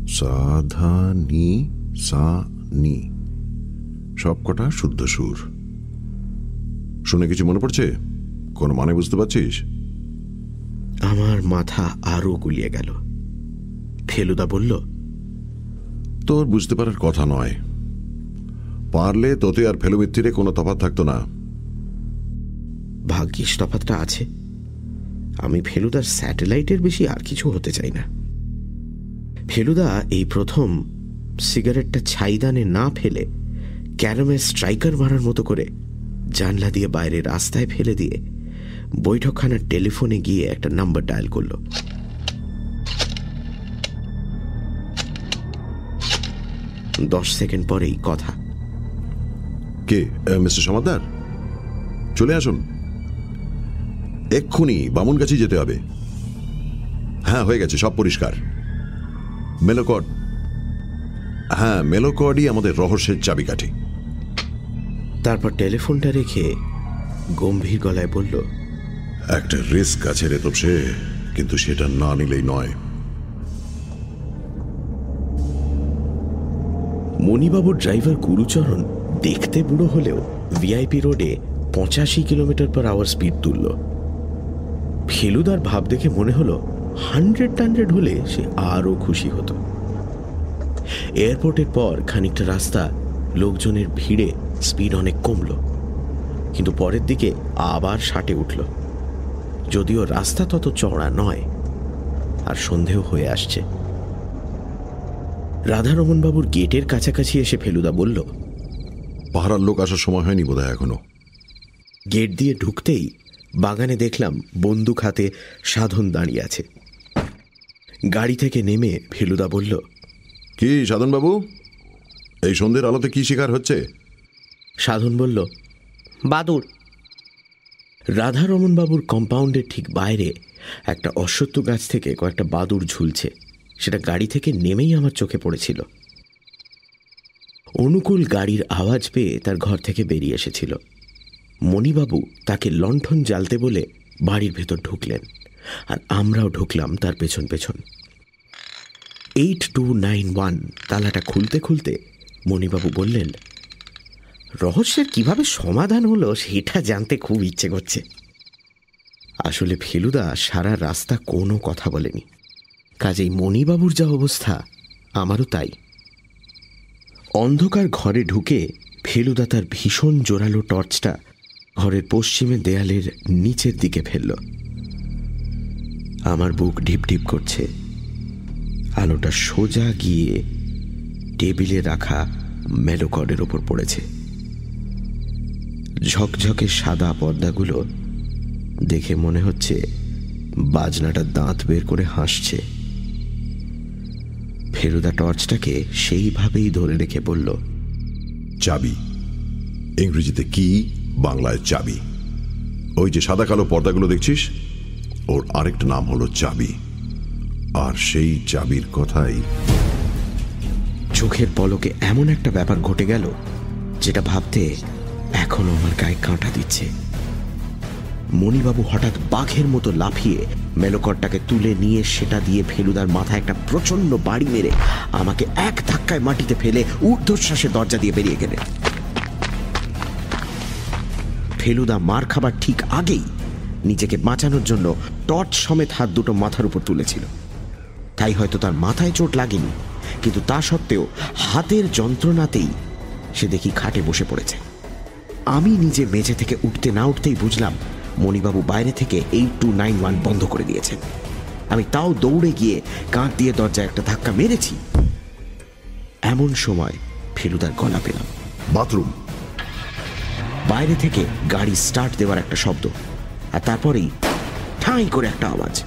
সাধা নি সা নি সব কটা শুদ্ধ সুর। শুনে কিছু মনে পড়ছে? কোনো মানে বুঝতে পারছিস? আমার মাথা আরও গুলিয়ে গেল। ফেলুদা বলল তোর বুঝতে পারার কথা নয়। পারলে তোতে আর ফেলুমিত্তিরে কোনো তফাৎ থাকতো না। ভাগ্যিস তফাতটা আছে। আমি ফেলুদার স্যাটেলাইটের বেশি আর কিছু হতে চাই না। ফেলুদা এই প্রথম সিগারেটটা ছাইদানে না ফেলে ক্যারামে স্ট্রাইকার মারার মতো করে জানলা দিয়ে বাইরে রাস্তায় ফেলে দিয়ে বৈঠকখানার টেলিফোনে গিয়ে একটা নাম্বার ডায়াল করল। দশ সেকেন্ড পরেই কথা। কে মিস্টার সমাদ্দার চলে আসুন। এক্ষুনি বামুনগাছি যেতে হবে। হ্যাঁ হয়ে গেছে সব পরিষ্কার। মেলোকড হ্যাঁ মেলোকডই আমাদের রহস্যের চাবিকাঠি। তারপর টেলিফোনটা রেখে গম্ভীর গলায় বলল একটা রিস্ক আছে রে সে কিন্তু সেটা না নিলেই নয়। মণিবাবুর ড্রাইভার গুরুচরণ দেখতে বুড়ো হলেও ভিআইপি রোডে পঁচাশি কিলোমিটার পার আওয়ার স্পিড তুলল। ফেলুদার ভাব দেখে মনে হলো হান্ড্রেড টান্ড্রেড হলে সে আরও খুশি হতো। এয়ারপোর্টের পর খানিকটা রাস্তা লোকজনের ভিড়ে স্পিড অনেক কমল, কিন্তু পরের দিকে আবার ষাটে উঠল। যদিও রাস্তা তত চওড়া নয়, আর সন্ধেও হয়ে আসছে। রাধারমণবাবুর গেটের কাছাকাছি এসে ফেলুদা বলল পাহারার লোক আসার সময় হয়নি বোধহয় এখনও। গেট দিয়ে ঢুকতেই বাগানে দেখলাম বন্দুক হাতে সাধন দাঁড়িয়ে আছে। গাড়ি থেকে নেমে ফেলুদা বলল কি সাধনবাবু? এই সন্ধ্যের আলোতে কি শিকার হচ্ছে? সাধন বলল বাদুর রাধারমণবাবুর কম্পাউন্ডের ঠিক বাইরে একটা অশ্বত্থ গাছ থেকে কয়েকটা বাদুর ঝুলছে। সেটা গাড়ি থেকে নেমেই আমার চোখে পড়েছিল। অনুকূল গাড়ির আওয়াজ পেয়ে তার ঘর থেকে বেরিয়ে এসেছিল। মণিবাবু তাকে লণ্ঠন জ্বালতে বলে বাড়ির ভেতর ঢুকলেন আর আমরাও ঢুকলাম তার পেছন পেছন। এইট টু নাইন ওয়ান তালাটা খুলতে খুলতে মণিবাবু বললেন, রহস্যের কীভাবে সমাধান হলো সেটা জানতে খুব ইচ্ছে করছে। আসলে ফেলুদা সারা রাস্তা কোনো কথা বলেনি। কাজেই মণিবাবুর যা অবস্থা, আমারও তাই। অন্ধকার ঘরে ঢুকে ফেলুদা তার ভীষণ জোরালো টর্চটা ঘরের পশ্চিমে দেয়ালের নিচের দিকে ফেলল। আমার বুক ঢিপ ঢিপ করছে। আলোটা সোজা গিয়ে টেবিলে রাখা মেলোকডের ওপর পড়েছে। ঝকঝকে সাদা পর্দাগুলো দেখে মনে হচ্ছে বাজনাটা দাঁত বের করে হাসছে। ফেরুদা টর্চটাকে সেইভাবেই ধরে রেখে বলল চাবি। ইংরেজিতে কি বাংলায় চাবি। ওই যে সাদা কালো পর্দাগুলো দেখছিস? ওর আরেকটা নাম হলো চাবি। আর সেই চাবির কথাই চোখের পলকে এমন একটা ব্যাপার ঘটে গেল যেটা ভাবতে এখনও আমার গায়ে কাঁটা দিচ্ছে। মণিবাবু হঠাৎ বাঘের মতো লাফিয়ে মেলোকরটাকে তুলে নিয়ে সেটা দিয়ে ফেলুদার মাথায় একটা প্রচণ্ড বাড়ি মেরে আমাকে এক ধাক্কায় মাটিতে ফেলে ঊর্ধ্বশ্বাসে দরজা দিয়ে বেরিয়ে গেলেন ফেলুদা মার খাবার ঠিক আগেই নিজেকে বাঁচানোর জন্য টর্চ সমেত হাত দুটো মাথার উপর তুলেছিল। তাই হয়তো তার মাথায় চোট লাগেনি, কিন্তু তা সত্ত্বেও হাতের যন্ত্রণাতেই সে দেখি খাটে বসে পড়েছে। আমি নিজে মেঝে থেকে উঠতে না উঠতেই বুঝলাম মণিবাবু বাইরে থেকে এইট টু নাইন ওয়ান বন্ধ করে দিয়েছেন। আমি তাও দৌড়ে গিয়ে কাঁধ দিয়ে দরজায় একটা ধাক্কা মেরেছি। এমন সময় ফেলুদার গলা পেলাম। বাথরুম। বাইরে থেকে গাড়ি স্টার্ট দেওয়ার একটা শব্দ আর তারপরেই ঠাঁই করে একটা আওয়াজ।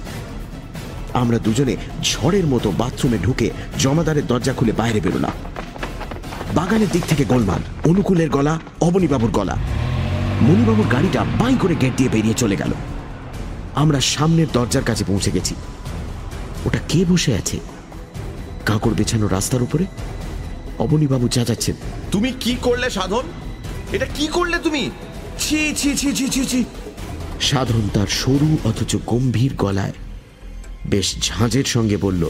আমরা দুজনে ঝড়ের মতো বাথরুমে ঢুকে জমাদারের দরজা খুলে বাইরে বেরোলাম। বাগানের দিক থেকে গোলমাল অনুকূলের গলা অবনীবাবুর গলা। মণিবাবুর গাড়িটা বাই করে গেট দিয়ে বেরিয়ে চলে গেল। আমরা সামনের দরজার কাছে পৌঁছে গেছি। ওটা কে বসে আছে? কাঁকড় বেছানো রাস্তার উপরে? অবনীবাবু চেঁচাচ্ছেন। তুমি কি করলে সাধন? এটা কি করলে তুমি? ছি ছি ছি ছি ছি ছি। সাধন তার সরু অথচ গম্ভীর গলায় বেশ ঝাঁঝের সঙ্গে বলল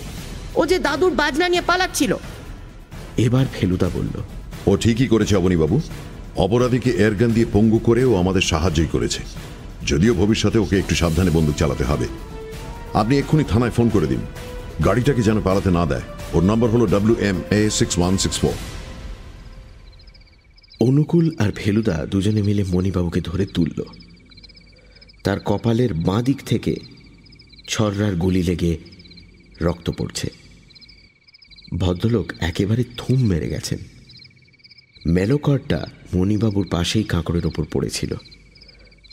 ও যে দাদুর বাজনা নিয়ে পালাচ্ছিল। এবার ফেলুদা বলল ও ঠিকই করেছে অবনীবাবু। অপরাধীকে এয়ারগান দিয়ে পঙ্গু করেও আমাদের সাহায্যই করেছে। যদিও ভবিষ্যতে ওকে একটু সাবধানে বন্দুক চালাতে হবে। আপনি এক্ষুনি থানায় ফোন করে দিন। গাড়িটাকে যেন পালাতে না দেয়। ওর নম্বর হলো W M A six one six four. অনুকূল আর ভেলুদা দুজনে মিলে মণিবাবুকে ধরে তুলল। তার কপালের বাঁ দিক থেকে ছররার গুলি লেগে রক্ত পড়ছে। ভদ্রলোক একেবারে থুম মেরে গেছেন। মেলোকরটা মণিবাবুর পাশেই কাঁকড়ের ওপর পড়েছিল।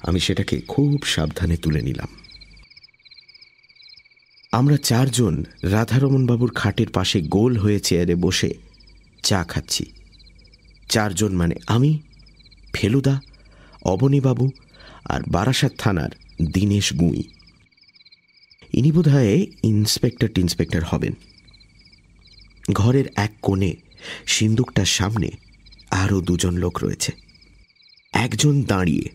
আমি সেটাকে খুব সাবধানে তুলে নিলাম। আমরা চারজন রাধারমণবাবুর খাটের পাশে গোল হয়ে চেয়ারে বসে চা খাচ্ছি। চারজন মানে আমি, ফেলুদা, অবনীবাবু আর বারাসাত থানার দীনেশ গুঁই। ইনি বোধ ইন্সপেক্টর টিন্সপেক্টর হবেন। ঘরের এক কোণে সিন্দুকটার সামনে আরও দুজন লোক রয়েছে। একজন দাঁড়িয়ে,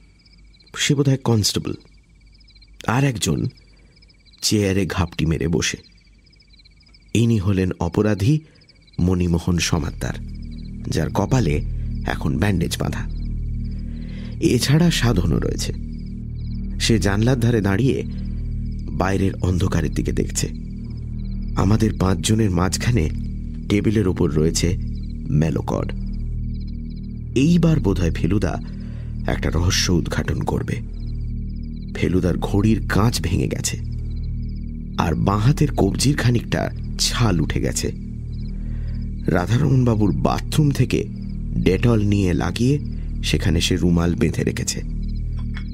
সে বোধ হয় কনস্টেবল, আর একজন চেয়ারে ঘাপটি মেরে বসে। ইনি হলেন অপরাধী মণিমোহন সমাদ্দার, যার কপালে এখন ব্যান্ডেজ বাঁধা। এছাড়া সাধনও রয়েছে। সে জানলার ধারে দাঁড়িয়ে বাইরের অন্ধকারের দিকে দেখছে। আমাদের পাঁচজনের মাঝখানে টেবিলের ওপর রয়েছে মেলোকড এইবার বোধহয় ফেলুদা একটা রহস্য উদ্ঘাটন করবে। ফেলুদার ঘড়ির কাঁচ ভেঙে গেছে, আর বাঁহাতের কবজির খানিকটা ছাল উঠে গেছে। রাধারমণবাবুর বাথরুম থেকে ডেটল নিয়ে লাগিয়ে সেখানে সে রুমাল বেঁধে রেখেছে।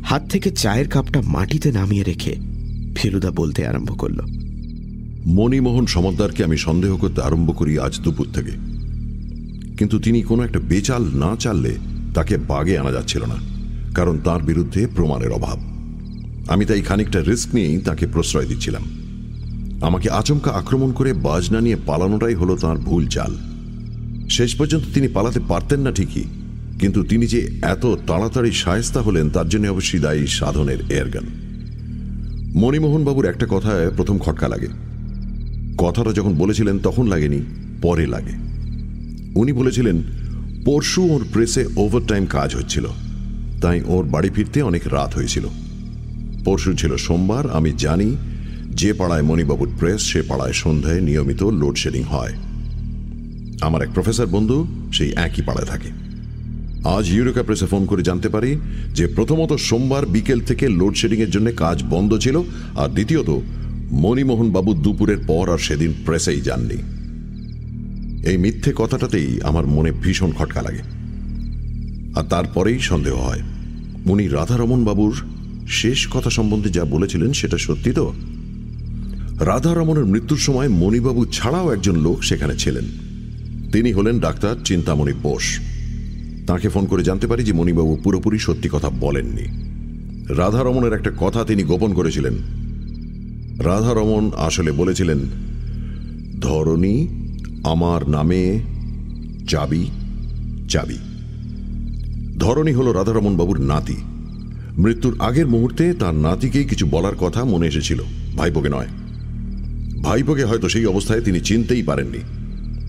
হাত থেকে চায়ের কাপটা মাটিতে নামিয়ে রেখে ফেলুদা বলতে আরম্ভ করল, মণিমোহন সমদ্দারকে আমি সন্দেহ করতে আরম্ভ করি আজ দুপুর থেকে। কিন্তু তিনি কোনো একটা বেচাল না চাললে তাকে বাগে আনা যাচ্ছিল না, কারণ তার বিরুদ্ধে প্রমাণের অভাব। আমি তাই খানিকটা রিস্ক নিয়েই তাকে প্রশ্রয় দিচ্ছিলাম। আমাকে আচমকা আক্রমণ করে বাজনা নিয়ে পালানোটাই হলো তার ভুল চাল। শেষ পর্যন্ত তিনি পালাতে পারতেন না ঠিকই, কিন্তু তিনি যে এত তাড়াতাড়ি সায়স্তা হলেন তার জন্য অবশ্যই দায়ী সাধনের এয়ারগান মণিমোহনবাবুর একটা কথায় প্রথম খটকা লাগে। কথাটা যখন বলেছিলেন তখন লাগেনি, পরে লাগে। উনি বলেছিলেন, পরশু ওর প্রেসে ওভারটাইম কাজ হচ্ছিল, তাই ওর বাড়ি ফিরতে অনেক রাত হয়েছিল। পরশু ছিল সোমবার, আমি জানি যে পাড়ায় মণিবাবুর প্রেস, সে পাড়ায় সন্ধ্যায় নিয়মিত লোডশেডিং হয়। আমার এক প্রফেসর বন্ধু সেই একই পাড়ায় থাকে। আজ ইউরোকা প্রেসে ফোন করে জানতে পারি যে প্রথমত সোমবার বিকেল থেকে লোডশেডিংয়ের জন্য কাজ বন্ধ ছিল, আর দ্বিতীয়ত মণিমোহন বাবু দুপুরের পর আর সেদিন প্রেসেই যাননি। এই মিথ্যে কথাটাতেই আমার মনে ভীষণ খটকা লাগে। আর তারপরেই সন্দেহ হয় উনি রাধারমন বাবুর শেষ কথা সম্বন্ধে যা বলেছিলেন সেটা সত্যি তো? রাধারমনের মৃত্যুর সময় মণিবাবু ছাড়াও একজন লোক সেখানে ছিলেন। তিনি হলেন ডাক্তার চিন্তামণি বোস। তাকে ফোন করে জানতে পারি যে মণিবাবু পুরোপুরি সত্যি কথা বলেননি। রাধারমনের একটা কথা তিনি গোপন করেছিলেন। রাধারমন আসলে বলেছিলেন, ধরণী আমার নামে চাবি চাবি। ধরণী হল রাধারমন বাবুর নাতি। মৃত্যুর আগের মুহূর্তে তার নাতিকেই কিছু বলার কথা মনে এসেছিল, ভাইপোকে নয়। ভাইপোকে হয়তো সেই অবস্থায় তিনি চিনতেই পারেননি।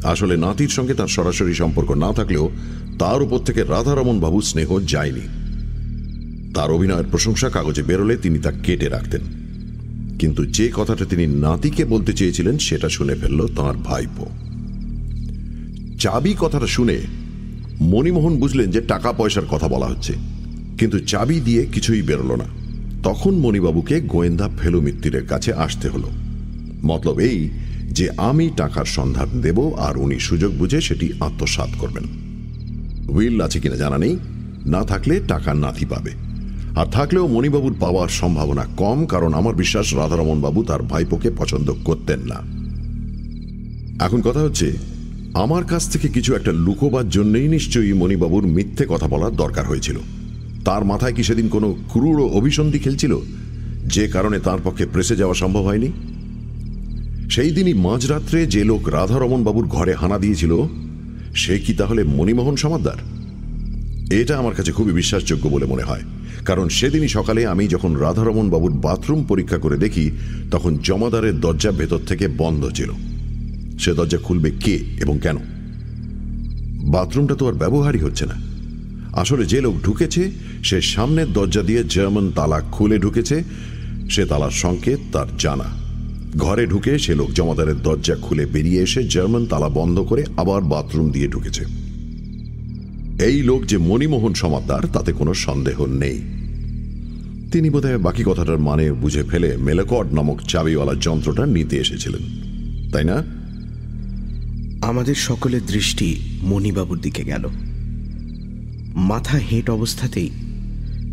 আসলে নাতির সঙ্গে তার সরাসরি সম্পর্ক না থাকলেও তার উপর থেকে রাধারমন বাবু স্নেহ যায়নি। তার অভিনয়ের প্রশংসা কাগজে বেরোলে তিনি তা কেটে রাখতেন। কিন্তু যে কথাটা তিনি নাতিকে বলতে চেয়েছিলেন সেটা শুনে ফেলল তাঁর ভাইপো। চাবি কথাটা শুনে মণিমোহন বুঝলেন যে টাকা পয়সার কথা বলা হচ্ছে। কিন্তু চাবি দিয়ে কিছুই বেরোল না। তখন মণিবাবুকে গোয়েন্দা ফেলু মিত্তিরের কাছে আসতে হলো। মতলব এই যে আমি টাকার সন্ধান দেব আর উনি সুযোগ বুঝে সেটি আত্মসাত করবেন। উইল আছে কিনা জানা নেই। না থাকলে টাকা নাতি পাবে। আর থাকলেও মণিবাবুর পাওয়ার সম্ভাবনা কম, কারণ আমার বিশ্বাস রাধারমন বাবু তার ভাইপোকে পছন্দ করতেন না। এখন কথা হচ্ছে আমার কাছ থেকে কিছু একটা লুকোবার জন্যই নিশ্চয়ই মণিবাবুর মিথ্যে কথা বলার দরকার হয়েছিল। তার মাথায় কি সেদিন কোনো ক্রূর অভিসন্ধি খেলছিল? যে কারণে তার পক্ষে প্রেসে যাওয়া সম্ভব হয়নি? সেই দিনই মাঝরাত্রে যে লোক রাধারমন বাবুর ঘরে হানা দিয়েছিল, সে কি তাহলে মণিমোহন সমাদ্দার? এটা আমার কাছে খুবই বিশ্বাসযোগ্য বলে মনে হয়, কারণ সেদিনই সকালে আমি যখন রাধারমন বাবুর বাথরুম পরীক্ষা করে দেখি, তখন জমাদারের দরজা ভেতর থেকে বন্ধ ছিল। সে দরজা খুলবে কে এবং কেন? বাথরুমটা তো আর ব্যবহারই হচ্ছে না। আসলে যে লোক ঢুকেছে, সে সামনের দরজা দিয়ে জার্মান তালা খুলে ঢুকেছে, সে তালার সংকেত তার জানা। ঘরে ঢুকে সে লোক জমাদারের দরজা খুলে বেরিয়ে এসে জার্মান তালা বন্ধ করে আবার বাথরুম দিয়ে ঢুকেছে। এই লোক যে মণিমোহন সমাদ্দার তাতে কোনো সন্দেহ নেই। তিনি বোধহয় বাকি কথাটার মানে বুঝে ফেলে মেলেকট নামক চাবিওয়ালা যন্ত্রটা নিতে এসেছিলেন। তাই না? আমাদের সকলের দৃষ্টি মণিবাবুর দিকে গেল। মাথা হেঁট অবস্থাতেই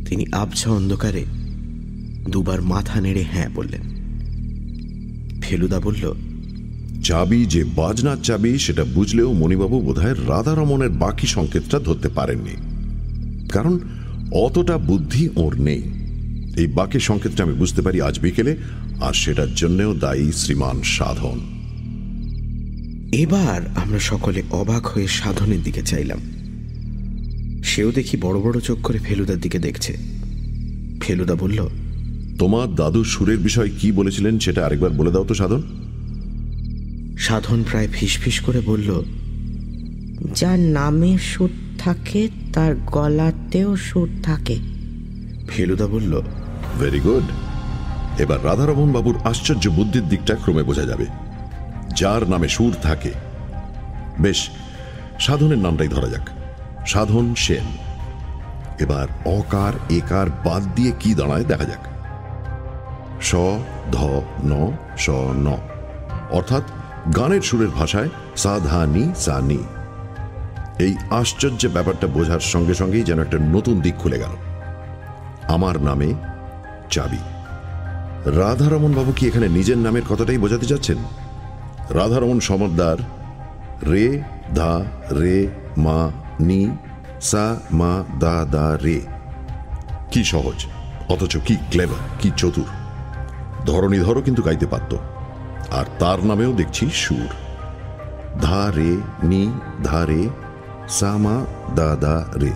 তিনি আবছা অন্ধকারে দুবার মাথা নেড়ে হ্যাঁ বললেন। ফেলুদা বলল, চাবি যে বাজনার চাবি, সেটা বুঝলেও মণিবাবু বোধহয় রাধারমণের বাকি সংকেতটা ধরতে পারেননি। কারণ অতটা বুদ্ধি ওর নেই। এই বাকি সংকেতটা আমি বুঝতে পারি আজ বিকেলে, আর সেটার জন্যেও দায়ী শ্রীমান সাধন। এবার আমরা সকলে অবাক হয়ে সাধনের দিকে চাইলাম। সেও দেখি বড় বড় চোখ করে ফেলুদার দিকে দেখছে। ফেলুদা বলল তোমার দাদু সুরের বিষয় কি বলেছিলেন সেটা আরেকবার বলে দাও তো সাধন। সাধন প্রায় ফিসফিস করে বলল যার নামে সুর থাকে তার গলাতেও সুর থাকে। ফেলুদা বলল ভেরি গুড এবার রাধারমন বাবুর আশ্চর্য বুদ্ধির দিকটা ক্রমে বোঝা যাবে। যার নামে সুর থাকে। বেশ, সাধনের নামটাই ধরা যাক। সাধন সেন। এবার অকার, একার বাদ দিয়ে কি দাঁড়ায় দেখা যাক। স, ধ, ন, স, ন। অর্থাৎ গানের সুরের ভাষায় সা, ধা, নি, সা, নি। এই আশ্চর্য ব্যাপারটা বোঝার সঙ্গে সঙ্গেই যেন একটা নতুন দিক খুলে গেল। আমার নামে চাবি। রাধারমন বাবু কি এখানে নিজের নামের কথাটাই বোঝাতে যাচ্ছেন রাধারমন সমদ্দার, রে, ধা, রে, মা, নি, সা, মা, দা দা, রে। কি সহজ, অথচ কি ক্লেভার কি চতুর। ধরণীধরও কিন্তু গাইতে পারত। আর তার নামেও দেখছি সুর। ধা, রে, নি, ধা, রে, সা, মা, দা দা, রে।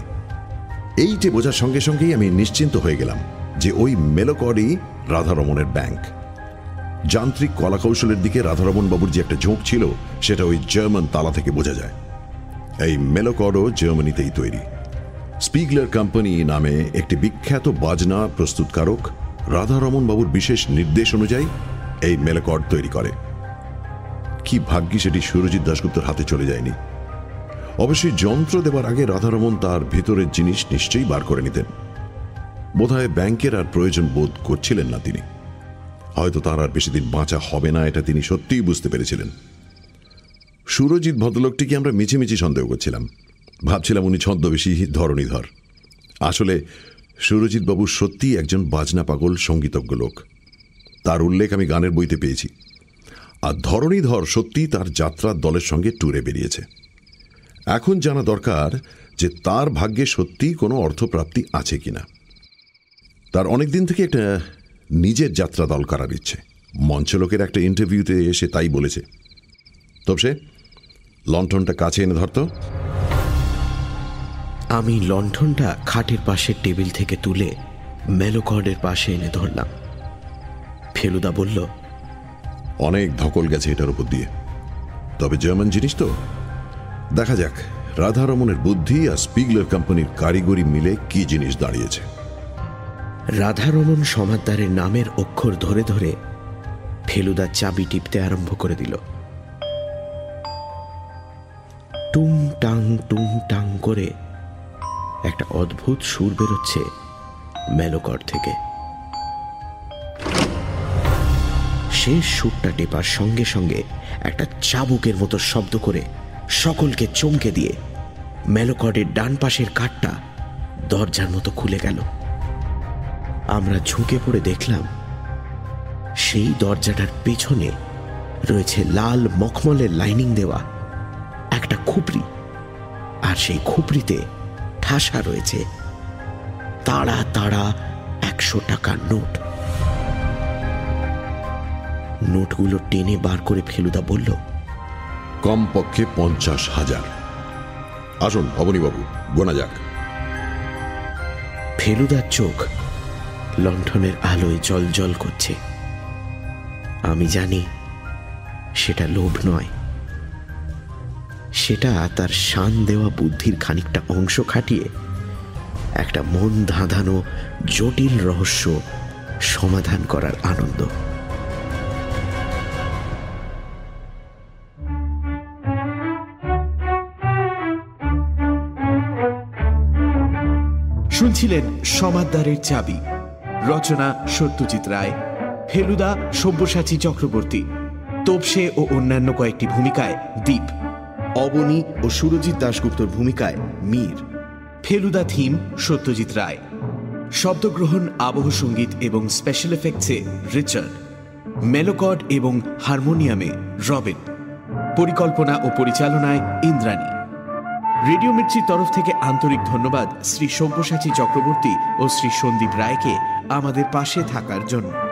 এইটে বোঝার সঙ্গে সঙ্গেই আমি নিশ্চিন্ত হয়ে গেলাম যে ওই মেলোকরই রাধারমণের ব্যাংক যান্ত্রিক কলাকৌশলের দিকে রাধারমণ বাবুর যে একটা ঝোঁক ছিল, সেটা ওই জার্মান তালা থেকে বোঝা যায়। এই মেলোকরও জার্মানিতেই তৈরি। স্পিগলার কোম্পানি নামে একটি বিখ্যাত বাজনা প্রস্তুতকারক রাধারমণ বাবুর বিশেষ নির্দেশ অনুযায়ী এই মেলোকর্ড তৈরি করে। কি ভাগ্যি সেটি সুরজিৎ দাশগুপ্তর হাতে চলে যায়নি। অবশ্যই যন্ত্র দেওয়ার আগে রাধারমণ তার ভিতরের জিনিস নিশ্চয়ই বার করে নিতেন। বোধহয় ব্যাংকের আর প্রয়োজন বোধ করছিলেন না তিনি। হয়তো তার আর বেশি দিন বাঁচা হবে না, এটা তিনি সত্যিই বুঝতে পেরেছিলেন। সুরজিৎ ভদ্রলোকটিকে আমরা মিছিমিছি সন্দেহ করছিলাম? ভাবছিলাম উনি ছদ্মবেশী ধরণীধর। আসলে সুরজিৎ বাবু সত্যিই একজন বাজনা পাগল, সঙ্গীতজ্ঞ লোক। তার উল্লেখ আমি গানের বইতে পেয়েছি। আর ধরণীধর সত্যিই তার যাত্রার দলের সঙ্গে ট্যুরে বেরিয়েছে। এখন জানা দরকার যে তার ভাগ্যে সত্যিই কোনো অর্থপ্রাপ্তি আছে কিনা। তার অনেকদিন থেকে একটা নিজের যাত্রা দল করার ইচ্ছে মঞ্চলোকের একটা ইন্টারভিউতে এসে তাই বলেছে। তবে সে লণ্ঠনটা কাছে এনে ধরতো আমি লণ্ঠনটা খাটের পাশের টেবিল থেকে তুলে মেলোকর্ডের পাশে এনে ধরলাম। ফেলুদা বলল অনেক ধকল গেছে এটার উপর দিয়ে। তবে জার্মান জিনিস তো। দেখা যাক রাধারমণের বুদ্ধি আর স্পিগলার কোম্পানির কারিগরি মিলে কি জিনিস দাঁড়িয়েছে। রাধারমণ সমাদ্দারের নামের অক্ষর ধরে ধরে ফেলুদা চাবি টিপতে আরম্ভ করে দিল। টুং টাং টুং টাং করে একটা অদ্ভুত সুর বেরোচ্ছে মেলোকর থেকে। শেষ সুরটা টেপার সঙ্গে সঙ্গে একটা চাবুকের মতো শব্দ করে সকলকে চমকে দিয়ে মেলোকর্ডের ডান পাশের কাঠটা দরজার মতো খুলে গেল। আমরা ঝুঁকে পড়ে দেখলাম সেই দরজাটার পেছনে রয়েছে লাল মখমলের লাইনিং দেওয়া একটা খুপড়ি আর সেই খুপড়িতে ঠাসা রয়েছে তাড়া তাড়া একশো টাকার নোট। নোটগুলো টেনে বার করে ফেলুদা বলল কমপক্ষে পঞ্চাশ হাজার। আসুন অবনীবাবু গোনা যাক। ফেলুদার চোখ লণ্ঠনের আলোয় জল জল করছে। আমি জানি সেটা লোভ নয়। সেটা তার শান দেওয়া বুদ্ধির খানিকটা অংশ খাটিয়ে একটা মন ধাঁধানো জটিল রহস্য সমাধান করার আনন্দ। শুনছিলেন সমাদদারের চাবি। রচনা সত্যজিৎ রায়, ফেলুদা সব্যসাচী চক্রবর্তী, তোপসে ও অন্যান্য কয়েকটি ভূমিকায় দ্বীপ অবনী ও সুরজিৎ দাশগুপ্তর ভূমিকায় মীর, ফেলুদা থিম সত্যজিৎ রায়, শব্দগ্রহণ, আবহ সংগীত এবং স্পেশাল এফেক্টসে রিচার্ড মেলোকড এবং হারমোনিয়ামে রবিন, পরিকল্পনা ও পরিচালনায় ইন্দ্রাণী। রেডিও মির্চির তরফ থেকে আন্তরিক ধন্যবাদ শ্রী সব্যসাচী চক্রবর্তী ও শ্রী সন্দীপ রায়কে আমাদের পাশে থাকার জন্য।